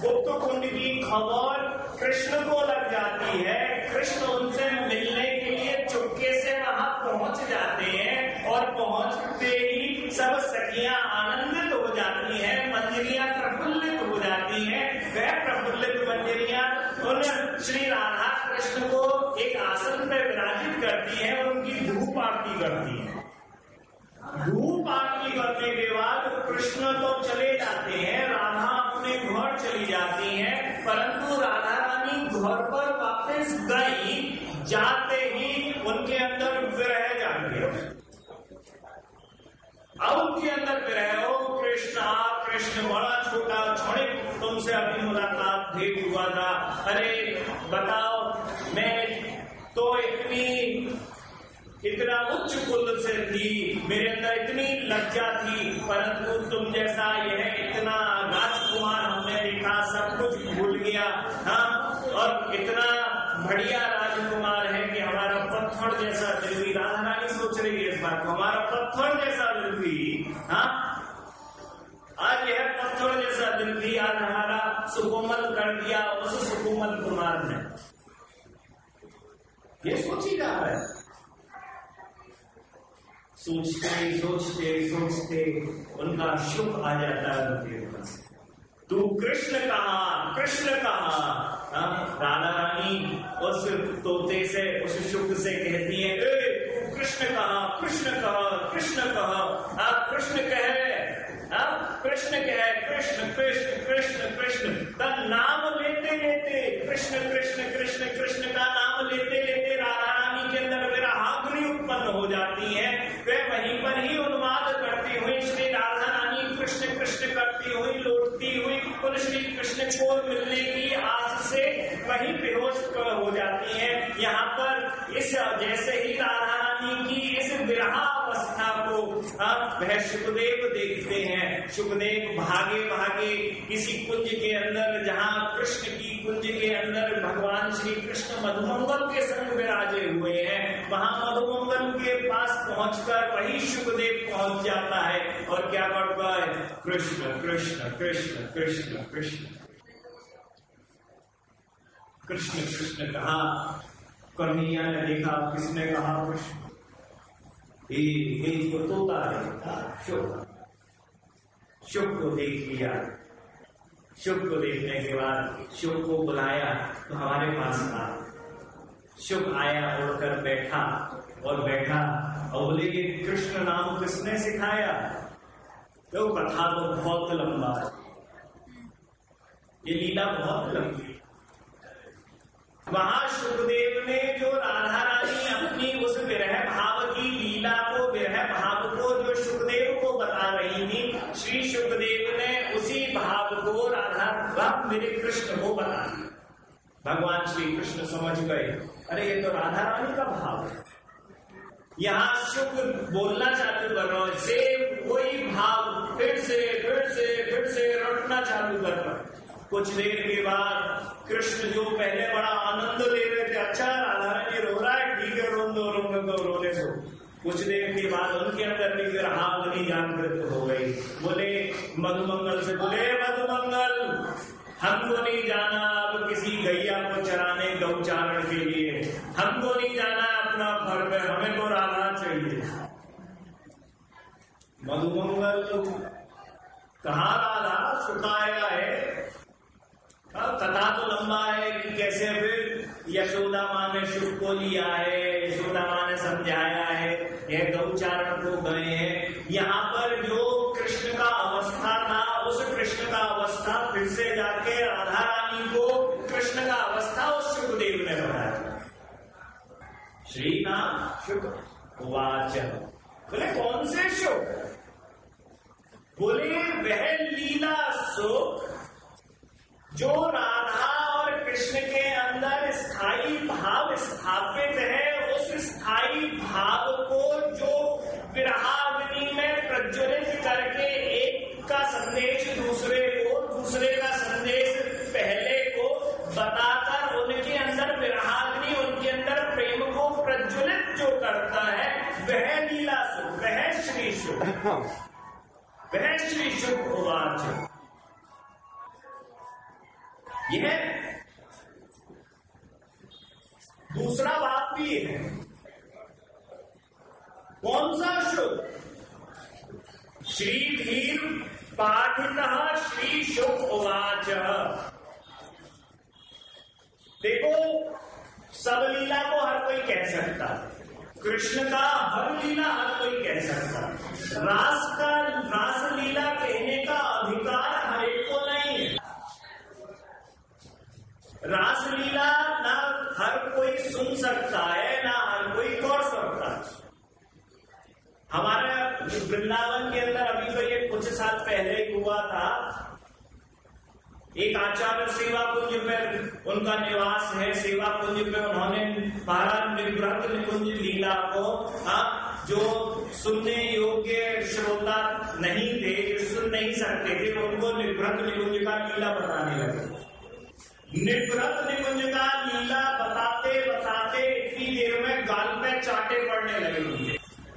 गुप्त कुंड की खबर कृष्ण को लग जाती है। कृष्ण उनसे मिलने के लिए चुपके से वहाँ पहुँच जाते हैं और पहुँचते ही सब सखियाँ आनंदित हो जाती हैं मंजरियाँ प्रफुल्लित हो जाती हैं। वह प्रफुल्लित मंजरियाँ उन श्री राधा कृष्ण को एक आसन पर विराजित करती है और उनकी धूप आरती करती है। धूप आरती करने के बाद कृष्ण तो चले जाते हैं, राधा अपने घर चली जाती है, परंतु राधा रानी घर पर वापस गई, जाते ही उनके अंदर विरह गया अब उनके अंदर विरह हो, कृष्ण कृष्ण बड़ा छोटा छोड़े तुमसे अभी मुलाकात भेंट हुआ था। अरे, बताओ, मैं तो इतनी इतना उच्च कुल से थी मेरे अंदर इतनी लज्जा थी, परंतु तुम जैसा यह इतना राजकुमार हमने देखा, सब कुछ भूल गया। हाँ और इतना बढ़िया राजकुमार है कि हमारा पत्थर जैसा दिल भी। राधा रानी सोच रही है इस बात को, हमारा पत्थर जैसा दिल भी। हाँ आज यह पत्थर जैसा दिल भी आज हमारा सुकोमल कर दिया, उस सुकोमल कुमार ने। ये सोची जा रहा है। सोचते सोचते सोचते उनका सुख आ जाता है उनके पास तू कृष्ण कहा कृष्ण कहा? हाँ, राधा रानी उस तोते से उस शुक से कहती है कृष्ण कहा कृष्ण कहा कृष्ण कहा? आप कृष्ण कहे हाँ, कृष्ण कहे कृष्ण कृष्ण कृष्ण कृष्ण का नाम लेते लेते कृष्ण कृष्ण कृष्ण कृष्ण का नाम लेते लेते राधा के अंदर मेरा हाग्नि उत्पन्न हो जाती है। वे वहीं पर ही उन्माद करती हुई श्री राधा रानी कृष्ण कृष्ण करती हुई, लौटती हुई उन श्री कृष्ण को मिलने की आस से वहीं बेहोश हो जाती है। यहाँ पर इस, जैसे ही राधा रानी की इस विरहा अवस्था को वह सुखदेव देखते हैं। सुखदेव भागे भागे किसी कुंज के अंदर जहाँ कृष्ण अंदर भगवान श्री कृष्ण मधुमंगल के संग विराजे हुए हैं। वहाँ मधुमंगल के पास पहुंचकर वही सुखदेव पहुँच जाता है। और क्या करता है? कृष्ण कृष्ण कृष्ण कृष्ण कृष्ण। कृष्ण कृष्ण कहा कन्हैया ने देखा, किसने कहा कृष्ण? तो तोता है, शुभ। शुभ को देख लिया। शुभ को देखने के बाद शुभ को बुलाया तो हमारे पास था शुभ आया उड़कर बैठा, और बैठा, और बोले, ये कृष्ण नाम किसने सिखाया? तो कथा तो बहुत लंबा है। ये लीला बहुत लंबी वहाँ सुखदेव ने जो राधा रानी अपनी उस विरह भाव की लीला को, विरह भाव को जो सुखदेव को बता रही थी, श्री सुखदेव ने को राधा राम मेरे कृष्ण बता दिया। भगवान श्री कृष्ण समझ गए। अरे, ये तो राधा रानी का भाव है। यहाँ सुख बोलना चालू कर रहा है। से वही भाव फिर से फिर से फिर से रटना चालू कर रहा कुछ देर के बाद कृष्ण जो पहले बड़ा आनंद ले रहे थे अच्छा राधा रानी रो रहा है, ठीक है रो दो रो दो, रोने दो। कुछ देर के बाद उनके अंदर भी फिर हावनी जागृत हो गई। बोले, मधुमंगल से बोले, मधुमंगल, हमको नहीं जाना अब किसी गैया को चराने गौचारण के लिए। हमको नहीं जाना अपना घर पे हमें तो राधा चाहिए। मधुमंगल, कहा राधा? सुखाया है। कथा तो लंबा है कि कैसे फिर? यशोदा माँ ने शुभ को लिया है यशोदा माँ ने समझाया है, यह गौचारण को गए हैं। यहाँ पर जो कृष्ण का अवस्था था, उस कृष्ण का अवस्था फिर से जाके राधा रानी को कृष्ण का अवस्था उस सुखदेव ने बताया श्री नाम शुभ वाच बोले, कौन से शुभ? बोले, वह लीला सुख जो राधा और कृष्ण के अंदर स्थायी भाव स्थापित है उस स्थायी भाव को जो विराग्नि में प्रज्वलित करके एक का संदेश दूसरे को दूसरे का संदेश पहले को बताकर उनके अंदर विराग्नि उनके अंदर प्रेम को प्रज्वलित जो करता है वह लीला सुख वह श्री सुख वह श्री शुभ उवाच यह दूसरा बात भी है। कौन सा शुभ श्री धीर पाठित श्री शुभ उवाच देखो, सब लीला को हर कोई कह सकता कृष्ण का हर लीला हर कोई कह सकता रास का रास लीला कहने रासलीला ना हर कोई सुन सकता है ना हर कोई कर सकता है। हमारे वृंदावन के अंदर अभी तो ये कुछ साल पहले हुआ था। एक आचार्य सेवा कुंज में उनका निवास है सेवा कुंज में उन्होंने महाराज निकुंज लीला को आ, जो सुनने योग्य श्रोता नहीं थे सुन नहीं सकते थे उनको निवृत निकुंज का लीला बताने लगे। निवृत्त निकुंज का लीला बताते बताते इतनी देर में गाल पे चाटे पड़ने लगे होंगे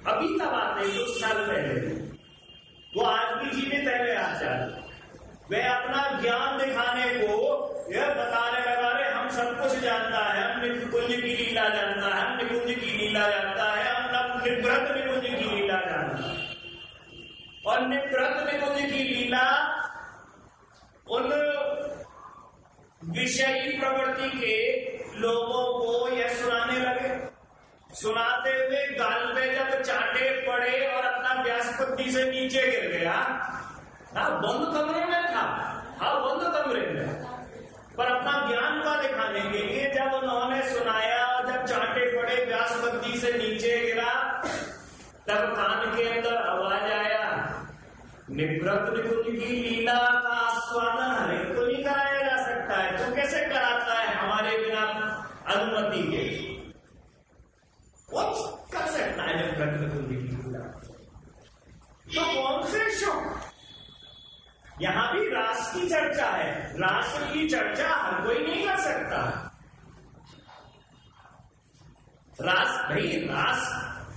अभी तब आते कुछ साल पहले। वो भी जीवित है वे आचार्य वह अपना ज्ञान दिखाने को यह बताने लगा रहे हम सब कुछ जानता है, हम निकुंज की लीला जानता है, हम निकुंज की लीला जानता है, हम निवृत्त निकुंज की लीला जानता है। और निवृत्त निकुंज की लीला उन विषयी प्रवृत्ति के लोगों को यह सुनाने लगे। सुनाते हुए गाल पे जब चाटे पड़े और अपना व्यासपति से नीचे गिर गया हाँ बंद कमरे में था। हाँ बंद कमरे में। पर अपना ज्ञान का दिखाने के लिए जब उन्होंने सुनाया और जब चाटे पड़े व्यासपति से नीचे गिरा, तब कान के अंदर आवाज़ आया, निवृत्त निकुंज की लीला का आस्वादन हर को नहीं कराया जा सकता है तो कैसे कराता है हमारे बिना अनुमति के कर सकता है की लीला तो कौन से शौक यहाँ भी रास की चर्चा है। राष्ट्र की चर्चा हर कोई नहीं कर सकता। रास, भाई, रास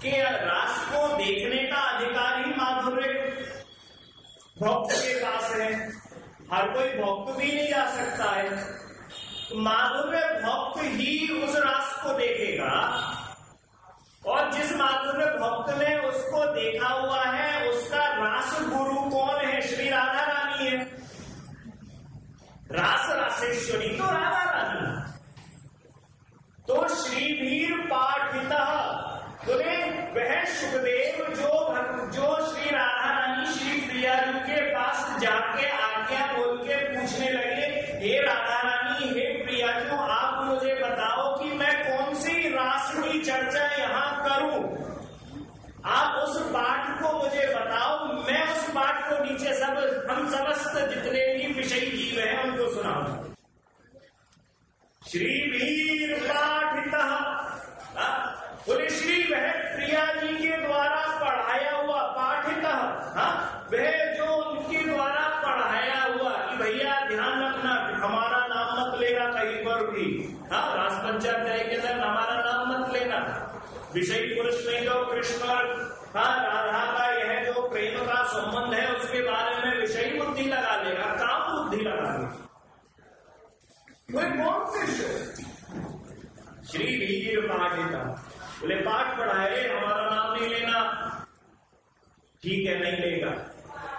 के, रास को देखने का अधिकार ही माधुर्य भक्त के पास है। हर कोई भक्त भी नहीं जा सकता है। माधुर्य भक्त ही उस रास को देखेगा। और जिस माधुर्य भक्त ने उसको देखा हुआ है, उसका रास गुरु कौन है? श्री राधा रानी है। रास रासेश्वरी तो राधा रानी। तो श्री भीर पाठित, बोले, वह सुखदेव जो जो श्री राधा रानी, श्री प्रिया जी के पास जाके आज्ञा बोल के पूछने लगे, हे राधा रानी प्रिया आप मुझे बताओ कि मैं कौन सी रास की चर्चा यहाँ करूँ? आप उस पाठ को मुझे बताओ। मैं उस पाठ को नीचे सब, हम समस्त जितने भी विषय जीव है, उनको सुनाऊ। श्री वीर पाठित बोले श्री वह प्रिया जी के द्वारा पढ़ाया हुआ पाठित हाँ? वह जो उनके द्वारा पढ़ाया हुआ कि भैया ध्यान रखना, हमारा नाम मत लेना कहीं पर भी हाँ? रास पंचाध्याय के अंदर हमारा नाम मत लेना। विषय पुरुष में जो कृष्ण और हाँ राधा का यह जो प्रेम का संबंध है, उसके बारे में विषय बुद्धि लगा लेगा, काम बुद्धि लगा लेगा। वह कौन से श्री वीर पाठिता। बोले, पाठ पढ़ाए, हमारा नाम नहीं लेना। ठीक है, नहीं लेगा।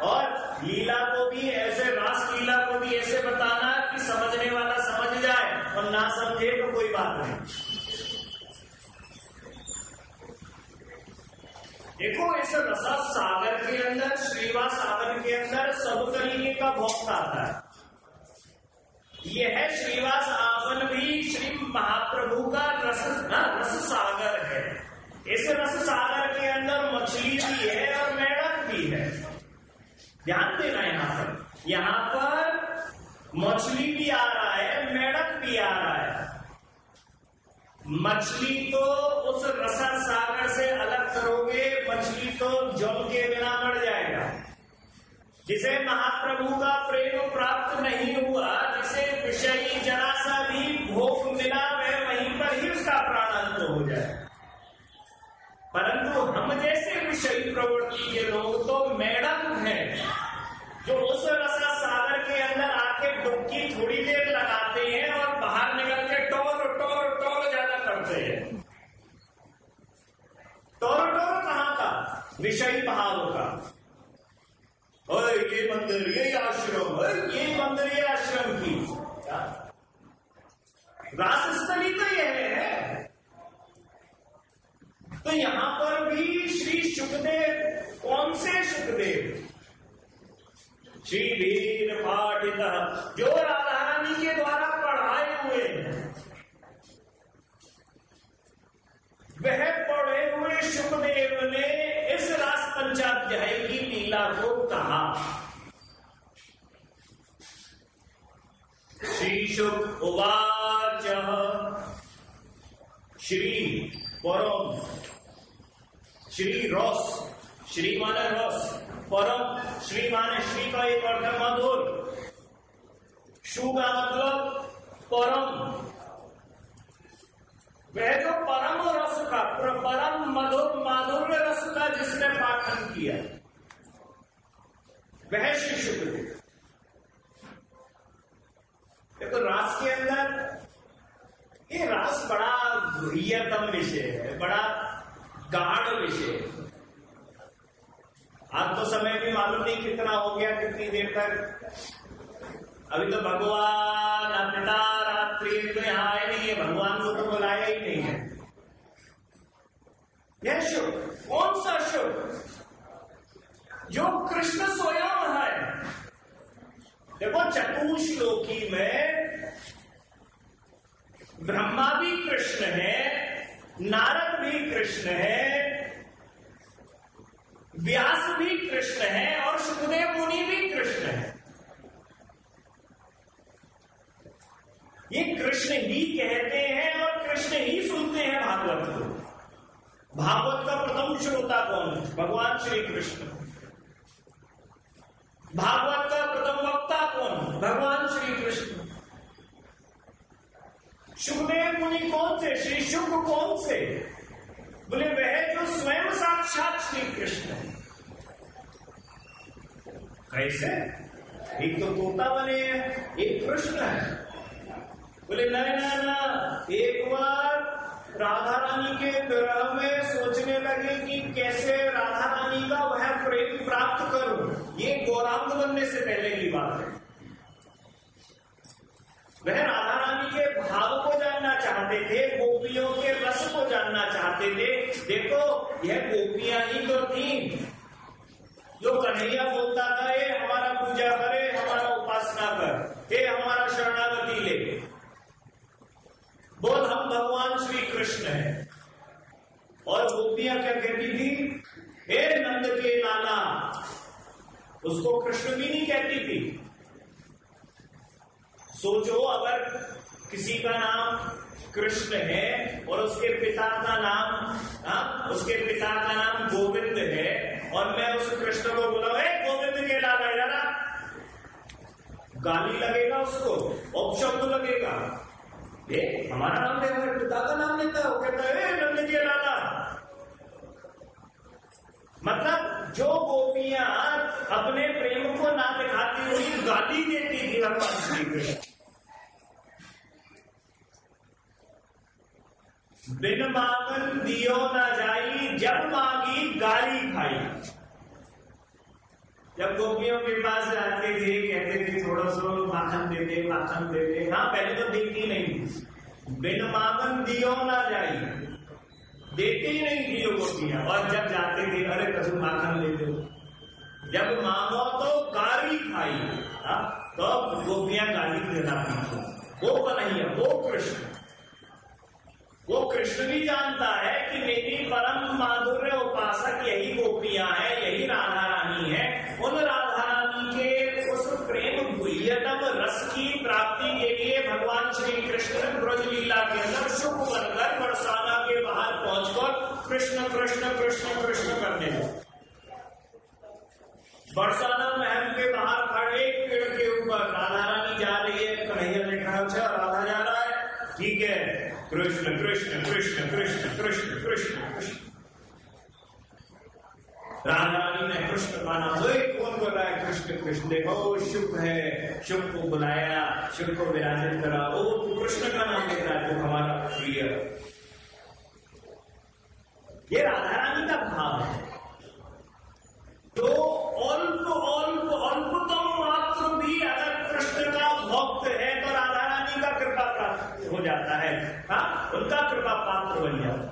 और लीला को भी ऐसे, रास लीला को भी ऐसे बताना कि समझने वाला समझ जाए, और ना समझे तो कोई बात नहीं। देखो, इस रसा सागर के अंदर, श्रीवा सागर के अंदर सब तरीके का भक्त आता है। यह श्रीवास आवन भी श्री महाप्रभु का रस, ना, रस सागर है इस रस सागर के अंदर मछली भी है और मेढक भी है। ध्यान देना यहाँ पर। यहाँ पर मछली भी आ रहा है, मेढक भी आ रहा है। मछली तो उस रसा सागर से अलग करोगे, मछली तो जम के बिना मर जाएगा। जिसे महाप्रभु का प्रेम प्राप्त नहीं हुआ, जिसे विषयी जरा सा भी भोग मिला, वह वहीं पर ही उसका प्राणांत हो जाए परंतु हम जैसे विषयी प्रवृत्ति के लोग तो मैडम हैं, जो उस रसा सागर के अंदर आके डुबकी थोड़ी देर लगाते हैं और बाहर निकल के टोर टोर टोर ज़्यादा करते हैं। टोर टोर कहाँ का विषयी भाव का। ये मंदिर ये आश्रम ये मंदिर ये आश्रम की। राजस्थली तो यह है। तो यहाँ पर भी श्री सुखदेव, कौन से सुखदेव? श्री वीर पाठित जो राधा रानी के द्वारा पढ़ाए हुए वह पढ़े हुए सुखदेव ने इस रास पंचाध्याय की लीला को कहा। श्री शुक उवाच। श्री परम श्री रस श्री माने रस, परम श्री माने श्री का एक अर्थ मधुर। शु का मतलब परम। वह जो परम रस का परम मधुर, माधुर्य रस का जिसने पाठन किया। वह श्री शुक्र देखो, रास के अंदर ये रास बड़ा गुह्यतम विषय है, बड़ा गाढ़ विषय। आज तो समय भी मालूम नहीं कितना हो गया, कितनी देर तक। अभी तो भगवान पिता रात्रि तो यहाँ आए नहीं है, भगवान को तो बुलाया ही नहीं है। यह शुभ, कौन सा शुभ? जो कृष्ण स्वयं है। देखो चतुश्लोकी में ब्रह्मा भी कृष्ण है नारद भी कृष्ण है, व्यास भी कृष्ण है और सुखदेव मुनि भी कृष्ण है। ये कृष्ण ही कहते हैं और कृष्ण ही सुनते हैं भागवत को। भागवत का प्रथम श्रोता कौन है? भगवान श्री कृष्ण। भागवत का प्रथम वक्ता कौन है? भगवान श्री कृष्ण। सुखदेव मुनि कौन से श्री शुभ कौन से बोले, वह जो स्वयं साक्षात श्री कृष्ण है कैसे? एक तो तोता बने हैं, एक कृष्ण है। बोले, ना ना एक बार राधा रानी के ग्रह में सोचने लगे कि कैसे राधा रानी का वह प्रेम प्राप्त करूँ। ये गौरांग बनने से पहले की बात है। वह राधा रानी के भाव को जानना चाहते थे, गोपियों के रस को जानना चाहते थे। देखो, यह गोपियाँ ही तो थी। जो कन्हैया बोलता था ये हमारा पूजा करे हमारा उपासना कर ये हमारा शरणागति ले। बोल, हम भगवान श्री कृष्ण है। और गोपियाँ क्या कहती थी? हे नंद के लाला उसको कृष्ण भी नहीं कहती थी। सोचो अगर किसी का नाम कृष्ण है और उसके पिता का नाम आ, हाँ, उसके पिता का नाम गोविंद है और मैं उस कृष्ण को बोला गोविंद के लाला जरा गाली लगेगा उसको उपशब्द लगेगा। ये हमारा नाम है पिता का नाम लेता है वो कहता है नंद के लाला मतलब जो गोपियाँ अपने प्रेम को ना दिखाती हुई गाली देती थी भगवान श्री कृष्ण। बिन मांगन दियो ना जाई, जब मांगी गाली खाई। जब गोपियों के पास जाते थे, कहते थे थोड़ा सो माखन दे दे माखन दे दे हाँ पहले तो देती नहीं बिन माखन दियो ना जाई। देती ही नहीं थी गोपियाँ। और जब जाते थे, अरे कसम माखन ले दो जब मांगो तो गाली खाई। हाँ तो गोपियाँ गाली थी वो कन्हैया वो कृष्ण। वो कृष्ण भी जानता है कि मेरी परम माधुर्य उपासक यही गोपियाँ हैं, यही राधा रानी है। उन राधा रानी के उस प्रेम गुह्यतम रस की प्राप्ति के लिए भगवान श्री कृष्ण ब्रज लीला के अंदर शुभ बनकर बरसाना के बाहर पहुंचकर कृष्ण कृष्ण कृष्ण कृष्ण करने लगे। बरसाना महल के बाहर खड़े पेड़ के ऊपर राधा रानी जा रही है, कन्हैया ने कहा अच्छा राधा जा रहा है ठीक है कृष्ण कृष्ण कृष्ण कृष्ण कृष्ण कृष्ण कृष्ण राधा ने कृष्ण का नाम कौन बोल रहा है? कृष्ण कृष्ण, देखो, शुभ है। शुभ को बुलाया, शुभ को विराजित करा। ओ, तू कृष्ण का नाम लेता है तो हमारा प्रिय। ये राधा रानी का भाव है। तो अल्प अल्प अल्पतम मात्र भी अगर कृष्ण का भक्त है तो राधा रानी का कृपा प्राप्त हो जाता है। हाँ उनका कृपा पात्र बन जाता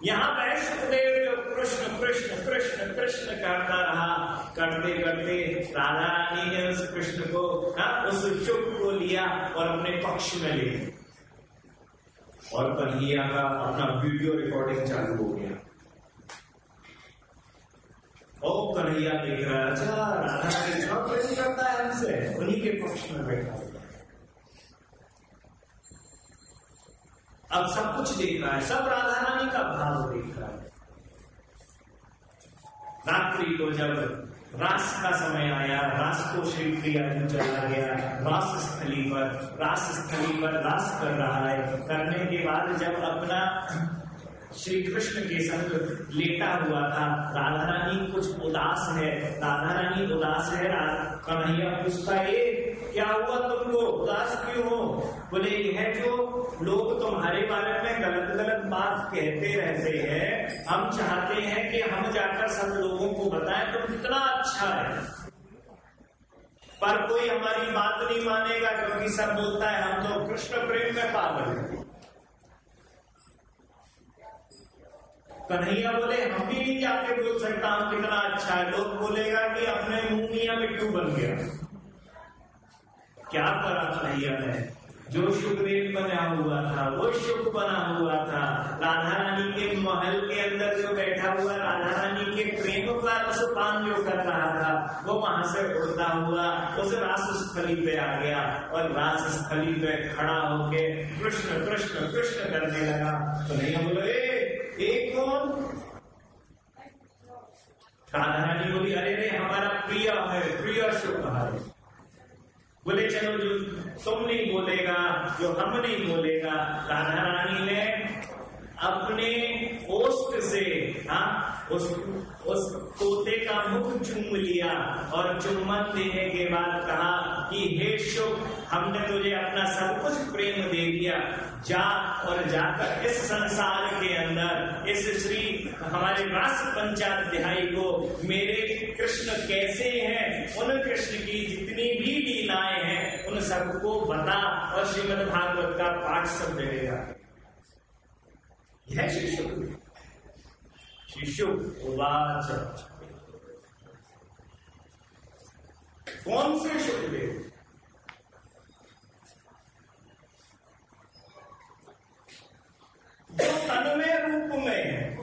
यहाँ वह सुखदेव जो कृष्ण कृष्ण कृष्ण कृष्ण करता रहा करते करते राधा रानी ने उस कृष्ण को हाँ, उस शुभ को लिया और अपने पक्ष में ले और कन्हैया का अपना वीडियो रिकॉर्डिंग चालू हो गया। ओ कन्हैया देख रहा है अच्छा राधा कृष्ण प्रेम करता है हमसे उन्हीं के पक्ष में बैठा हुआ अब सब कुछ देख रहा है। सब राधा रानी का भाव देख रहा है। रात्रि को जब रास का समय आया, रास को श्री प्रिया चला गया, रास स्थली पर, रास स्थली पर रास कर रहा है। करने के बाद जब अपना श्री कृष्ण के संग लेटा हुआ था। राधा रानी कुछ उदास है। राधा रानी उदास है। कन्हैया पूछता ये क्या हुआ तुमको? उदास क्यों हो? बोले, यह जो लोग तुम्हारे बारे में गलत गलत बात कहते रहते हैं, हम चाहते हैं कि हम जाकर सब लोगों को बताएँ तुम कितना अच्छा है। पर कोई हमारी बात नहीं मानेगा, क्योंकि सब बोलता है, हम तो कृष्ण प्रेम में पागल हैं। कन्हैया बोले, हम भी नहीं जाके बोल सकता हम कितना अच्छा है। लोग बोलेगा कि अपने मुँह मिया मिट्टू बन गया। क्या करा कन्हैया ने जो सुखदेव बना हुआ था, वो सुख बना हुआ था। राधा रानी के महल के अंदर जो बैठा हुआ राधा रानी के प्रेम का रसपान जो कर रहा था, वो वहाँ से उड़ता हुआ उस रास स्थली पे आ गया और रास स्थली पे खड़ा होके कृष्ण कृष्ण कृष्ण करने लगा। तो नहीं बोले एक कौन? राधा रानी बोली अरे रे हमारा प्रिया है, प्रिय शुभ है बोले, चलो जो, तुम नहीं बोलेगा, जो हम नहीं बोलेगा राधा रानी ने अपने ओष्ट से हाँ उस उस तोते का मुख चूम लिया और चुम्बन देने के बाद कहा कि, हे शुभ, हमने तुझे अपना सब कुछ प्रेम दे दिया। जा और जाकर इस संसार के अंदर, इस श्री, हमारे राष्ट्र पंचाध्याय को, मेरे कृष्ण कैसे हैं? उन कृष्ण की जितनी भी लीलाएँ हैं, उन सबको बता और श्रीमद भागवत का पाठ सब मिलेगा यह शिष्य शिष्य उवाच कौन से सुखदेव जो तन्मय रूप में है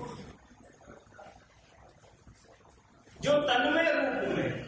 जो तन्मय रूप में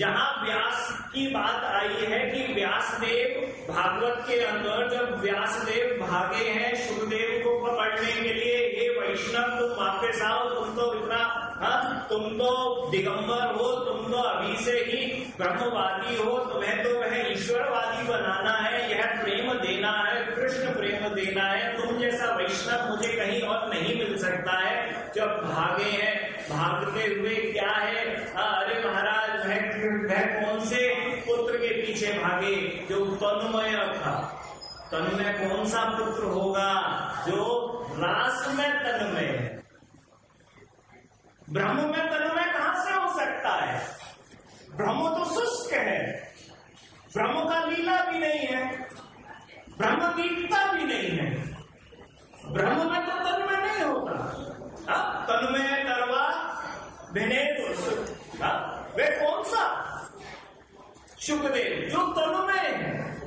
जहाँ व्यास की बात आई है कि व्यासदेव भागवत के अंदर जब व्यासदेव भागे हैं सुखदेव को पकड़ने के लिए, हे वैष्णव, तुम वापस आओ, तुम तो इतना हाँ तुम तो दिगंबर हो, तुम तो अभी से ही ब्रह्मवादी हो, तुम्हें तो वह ईश्वरवादी बनाना है, यह प्रेम देना है, कृष्ण प्रेम देना है, तुम जैसा वैष्णव मुझे कहीं और नहीं मिल सकता है। जब भागे हैं भागते हुए क्या है? अरे महाराज वह कौन से पुत्र के पीछे भागे जो तनुमय था? तनुमय कौन सा पुत्र होगा जो रास में तन्मय? ब्रह्म में तन्मय कहाँ से हो सकता है? ब्रह्म तो शुष्क है। ब्रह्म का लीला भी नहीं है। ब्रह्म दीपता भी नहीं है। ब्रह्म में तो तन्मय नहीं होता। तन्मय करवा विनय हाँ? वे कौन सा सुखदेव जो तनु में है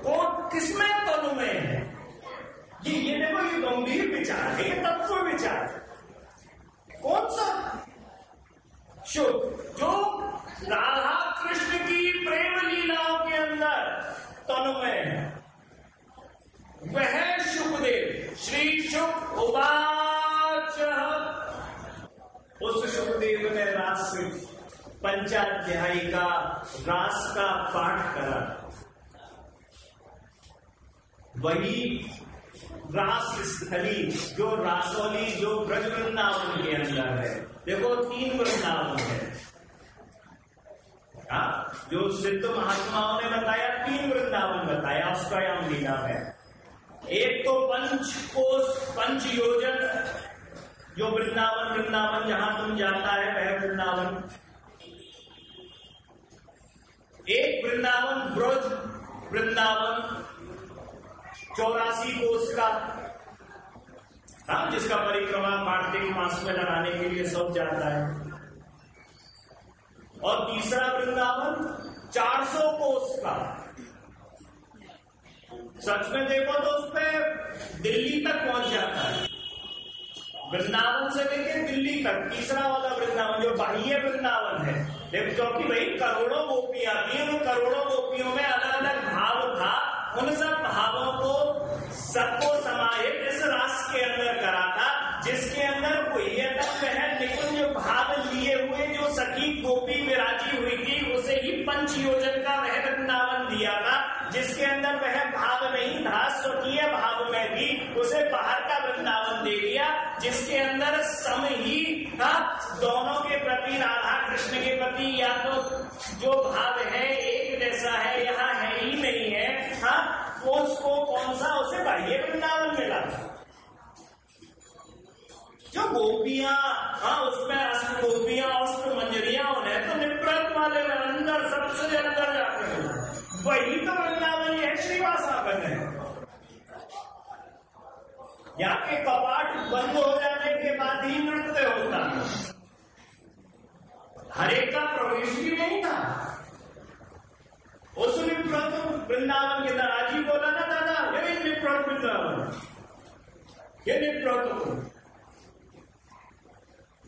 कौन किसमें तनु में है ये ये देखो ये गंभीर विचार है ये तत्व विचार कौन सा शुभ जो राधा कृष्ण की प्रेम लीलाओं के अंदर तनुमय वह सुखदेव श्री शुभ उवाच उस सुखदेव ने रास पंचाध्यायी का रास का पाठ करा। वही रास स्थली जो रासोली जो ब्रज वृंदावन के अंदर है। देखो तीन वृंदावन है। आ, जो सिद्ध महात्माओं ने बताया तीन वृंदावन बताया उसका यम लीला है। एक तो पंच कोष पंच योजन जो वृंदावन वृंदावन जहाँ तुम जाता है वह वृंदावन। एक वृंदावन ब्रज, वृंदावन चौरासी कोष का। हाँ जिसका परिक्रमा कार्तिक मास में लगाने के लिए सब जाता है। और तीसरा वृंदावन 400 कोष का। सच में देखो तो उस पर दिल्ली तक पहुँच जाता है। वृंदावन से लेके दिल्ली तक, तीसरा वाला वृंदावन जो बाह्य वृंदावन है क्योंकि भाई करोड़ों गोपियाँ थी उन करोड़ों गोपियों में अलग अलग भाव था। उन सब भावों को सबको समाहित इस रास के अंदर करा था, जिसके अंदर गुह्यतम है निकुंज भाव लिए हुए जो सखी गोपी विराजी हुई थी, उसे ही पंच योजन का वह वृंदावन दिया था, जिसके अंदर वह भाव नहीं था, स्वकीय भाव में भी उसे बाहर का वृंदावन दे जिसके अंदर सम ही था दोनों के प्रति, राधा कृष्ण के प्रति या तो जो भाव है, एक जैसा है, यहाँ है ही नहीं है हाँ उसको कौन सा, उसे बाह्य वृंदावन मिला जो गोपियाँ हाँ उसमें अष्ट गोपियाँ अष्ट मंजरियाँ उन्हें तो निप्रत वाले अंदर, सबसे अंदर जाते हैं। वही तो वृंदावन है श्रीवास आगन है यहाँ के कपाट बंद हो जाने के बाद ही नृत्य होता हरे का प्रवेश भी नहीं था। उस निप्रत वृंदावन के ही बोला, ना दादा ये निप्रत वृंदावन। ये निप्रत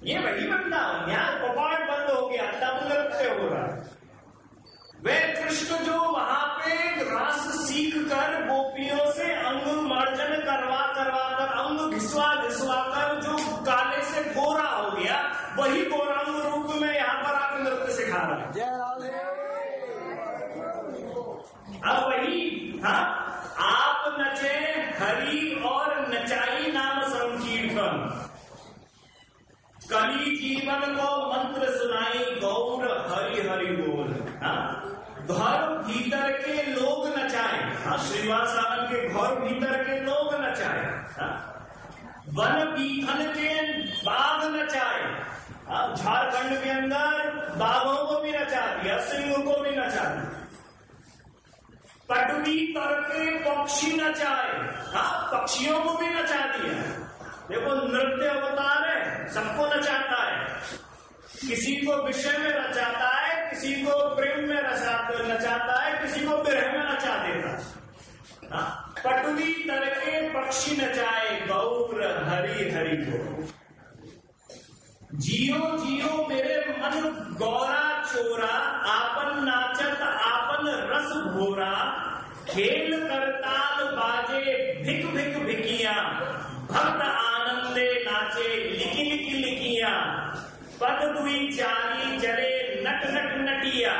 ये वही वृंदावन, यहाँ कपाट बंद हो गया, तब नृत्य हो रहा है वे कृष्ण जो वहाँ पे रास सीख कर गोपियों से अंग मार्जन करवा करवा कर अंग घिसवा घिसवा कर जो काले से गोरा हो गया वही गौरांग रूप में यहाँ पर आकर नृत्य सिखा रहा है। जय राधे अब वही हाँ आप नचे हरि और नचाई नाम संकीर्तन। कली जीवन को मंत्र सुनाई गौर हरि हरि बोल। हाँ? घर भीतर के लोग नचाए हाँ श्रीवास आनंद के घर भीतर के लोग नचाए हाँ? वन पीथन के बाघ नचाए झारखंड के अंदर बाघों को भी नचा दिया, सिंह को भी नचा दिया। पटवी तर के पक्षी नचाए हाँ पक्षियों को भी नचा दिया। देखो, नृत्य अवतार है, सबको नचाता है। किसी को विषय में नचाता है, किसी को प्रेम में नचाता है, किसी को विरह में नचा देता है। पटवी तर के पक्षी नचाए, गौर हरी हरि को। जियो जियो मेरे मन गौरा चोरा, आपन नाचत, आपन रस भोरा। खेल करताल बाजे भिक भिक भिकिया भक्त आनंदे नाचे, लिखी लिखी लिखिया। पद दुई चाली जरे नट नट नटिया।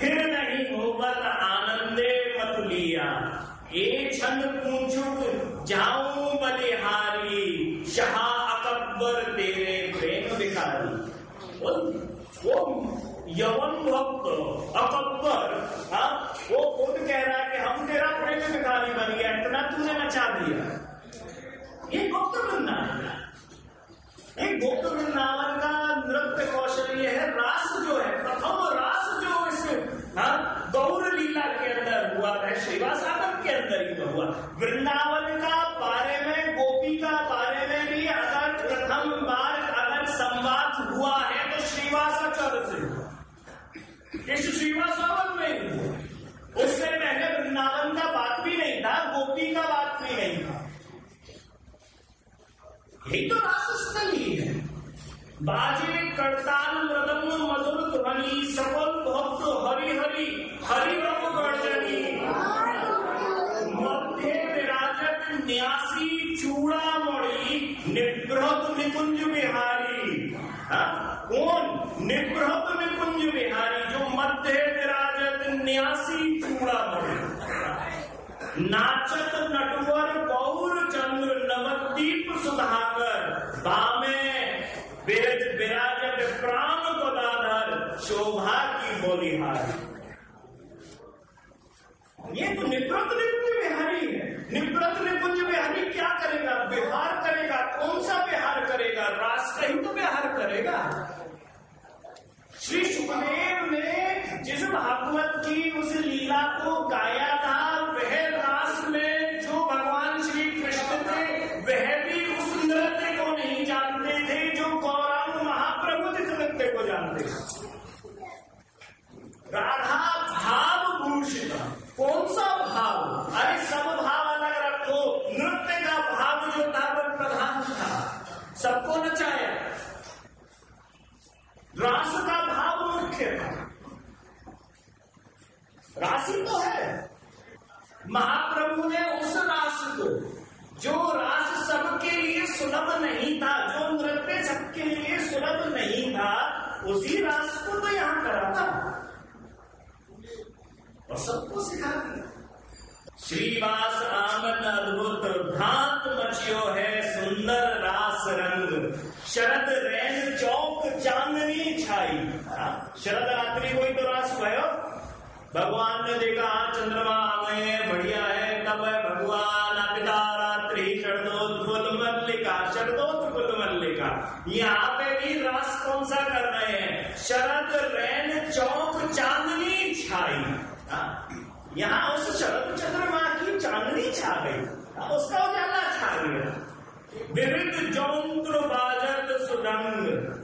फिर नहीं मोहब्बत, आनंदे मत लिया ए छंद पूछुक, जाऊँ बलिहारी। शाह अकबर तेरे प्रेम भिखारी वो यवन भक्त, अकबर हाँ? वो खुद कह रहा है कि हम तेरा प्रेम भिखारी बन गया, इतना तूने नचा दिया। ये गुप्त वृंदावन है। एक गुप्त वृंदावन का नृत्य कौशल ये है रास जो है प्रथम रास जो इस हाँ, गौर लीला के अंदर हुआ है श्रीवास आगम के अंदर ही तो हुआ। वृंदावन का बारे में गोपी का बारे में भी अगर प्रथम बार अगर संवाद हुआ है तो श्रीवासाचार्य से हुआ। इस श्रीवासावन में हुआ। उससे पहले वृंदावन का बात भी नहीं था गोपी का बात भी नहीं था। यही तो रासस्थल ही। है बाजे करताल मृदंग, मधुर, ध्वनि, सफल, भक्त, हरि हरि हरि रम गर्जनी। मध्य विराजत न्यासी, चूड़ा, मणि निबृहत निकुंज बिहारी। हाँ? कौन? निबृहत निकुंज बिहारी, जो मध्य विराजत न्यासी, चूड़ा, मणि। नाचत नटवर गौर चंद्र नमक दीप सुधाकर, बामे बिरज बिराज प्राण गोदाधर, शोभा की बोलिहार। ये तो निप्रत निपुंज बिहारी है। निप्रत निपुंज बिहारी क्या करेगा? बिहार करेगा, कौन सा बिहार करेगा? राष्ट्र ही तो बिहार करेगा। श्री सुखदेव ने जिस भागवत की उस लीला को गाया था वह रास में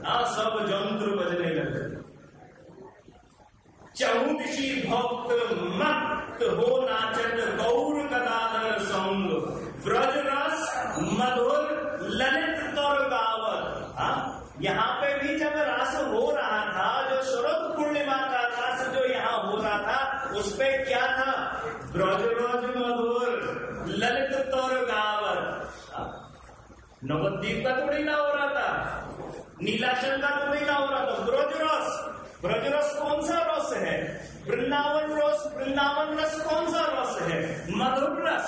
हाँ सब जौंत्र बजने लगे। चौदिशी भक्त मत हो नाचत गौर कदाधर संग। ब्रज रस मधुर ललित तौर गावत। हाँ, यहाँ पे भी जब रास हो रहा था जो शरद पूर्णिमा का रास जो यहाँ हो रहा था उस पे क्या था? ब्रज रज मधुर ललित तौर गावत। हाँ, नवद्वीप का थोड़ी ना हो रहा था। नीलाचल का थोड़ी ना हो रहा था। ब्रज रस ब्रज रस कौन सा रस है? वृंदावन रस वृंदावन रस कौन सा रस है? मधुर रस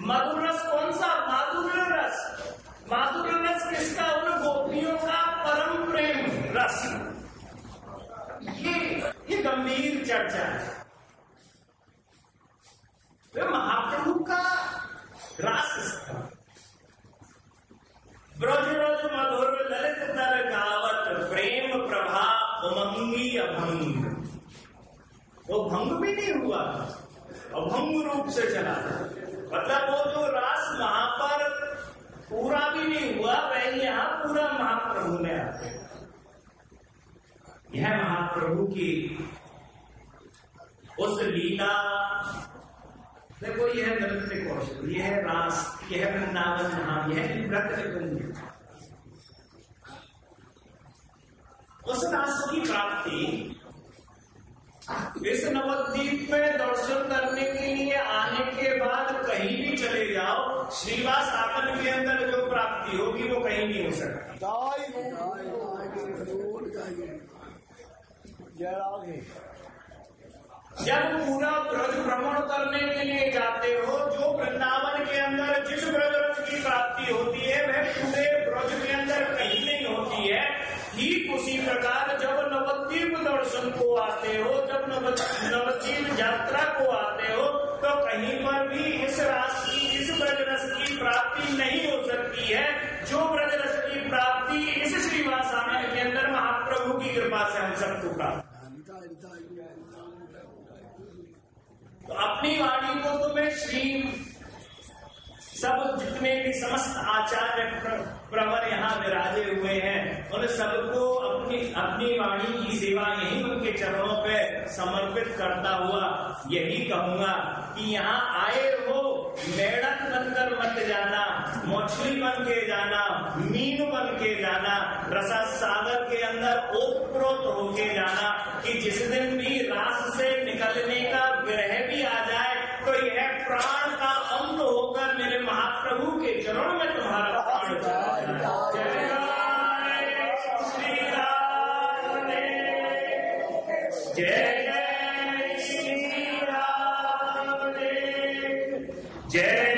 मधुर रस कौन सा? माधुर्य रस माधुर्य रस किसका? उन गोपियों का परम प्रेम रस। ये ये गंभीर चर्चा है। तो महाप्रभु का रास स्थल। ब्रज रज मधुर ललित तर गावत प्रेम प्रभा उमंगी, अभंग। वो भंग भी नहीं हुआ अभंग रूप से चला मतलब वो जो रास वहाँ पर पूरा भी नहीं हुआ, वह यहाँ पूरा महाप्रभु ने आते यह महाप्रभु की उस लीला देखो, यह नृत्य कौशल यह रास, यह वृंदावन धाम यह नृत्य कुंज उस रास की प्राप्ति इस नवद्वीप में दर्शन करने के लिए आने के बाद कहीं भी चले जाओ, श्रीवास आँगन के अंदर जो प्राप्ति होगी, वो कहीं नहीं हो सकती जब पूरा ब्रज भ्रमण करने के लिए जाते हो, जो वृंदावन के अंदर, जिस ब्रज रस की प्राप्ति होती है, वह पूरे ब्रज के अंदर कहीं नहीं होती है। ठीक उसी प्रकार जब नवद्वीप दर्शन को आते हो, जब नव नवद्वीप यात्रा को आते हो तो कहीं पर भी इस राशि, इस ब्रज रस की प्राप्ति नहीं हो सकती है। जो ब्रज रस की प्राप्ति इस श्रीवास के अंदर महाप्रभु की कृपा से हम सबको प्राप्त तो अपनी वाणी को तो मैं श्री सब जितने भी समस्त आचार्य प्रवर यहाँ विराजे हुए हैं। उन सबको अपनी अपनी वाणी की सेवा यही उनके चरणों पे समर्पित करता हुआ यही कहूँगा कि यहाँ आए हो, मेढक बनकर मत जाना, मछली बन के जाना, मीन बन के जाना, रसा सागर के अंदर ओतप्रोत होके जाना कि जिस दिन भी रास से निकलने का विरह भी आ जाए प्राण का अंग होकर मेरे महाप्रभु के चरण में तुम्हारा प्राण. जय जय श्री जय जय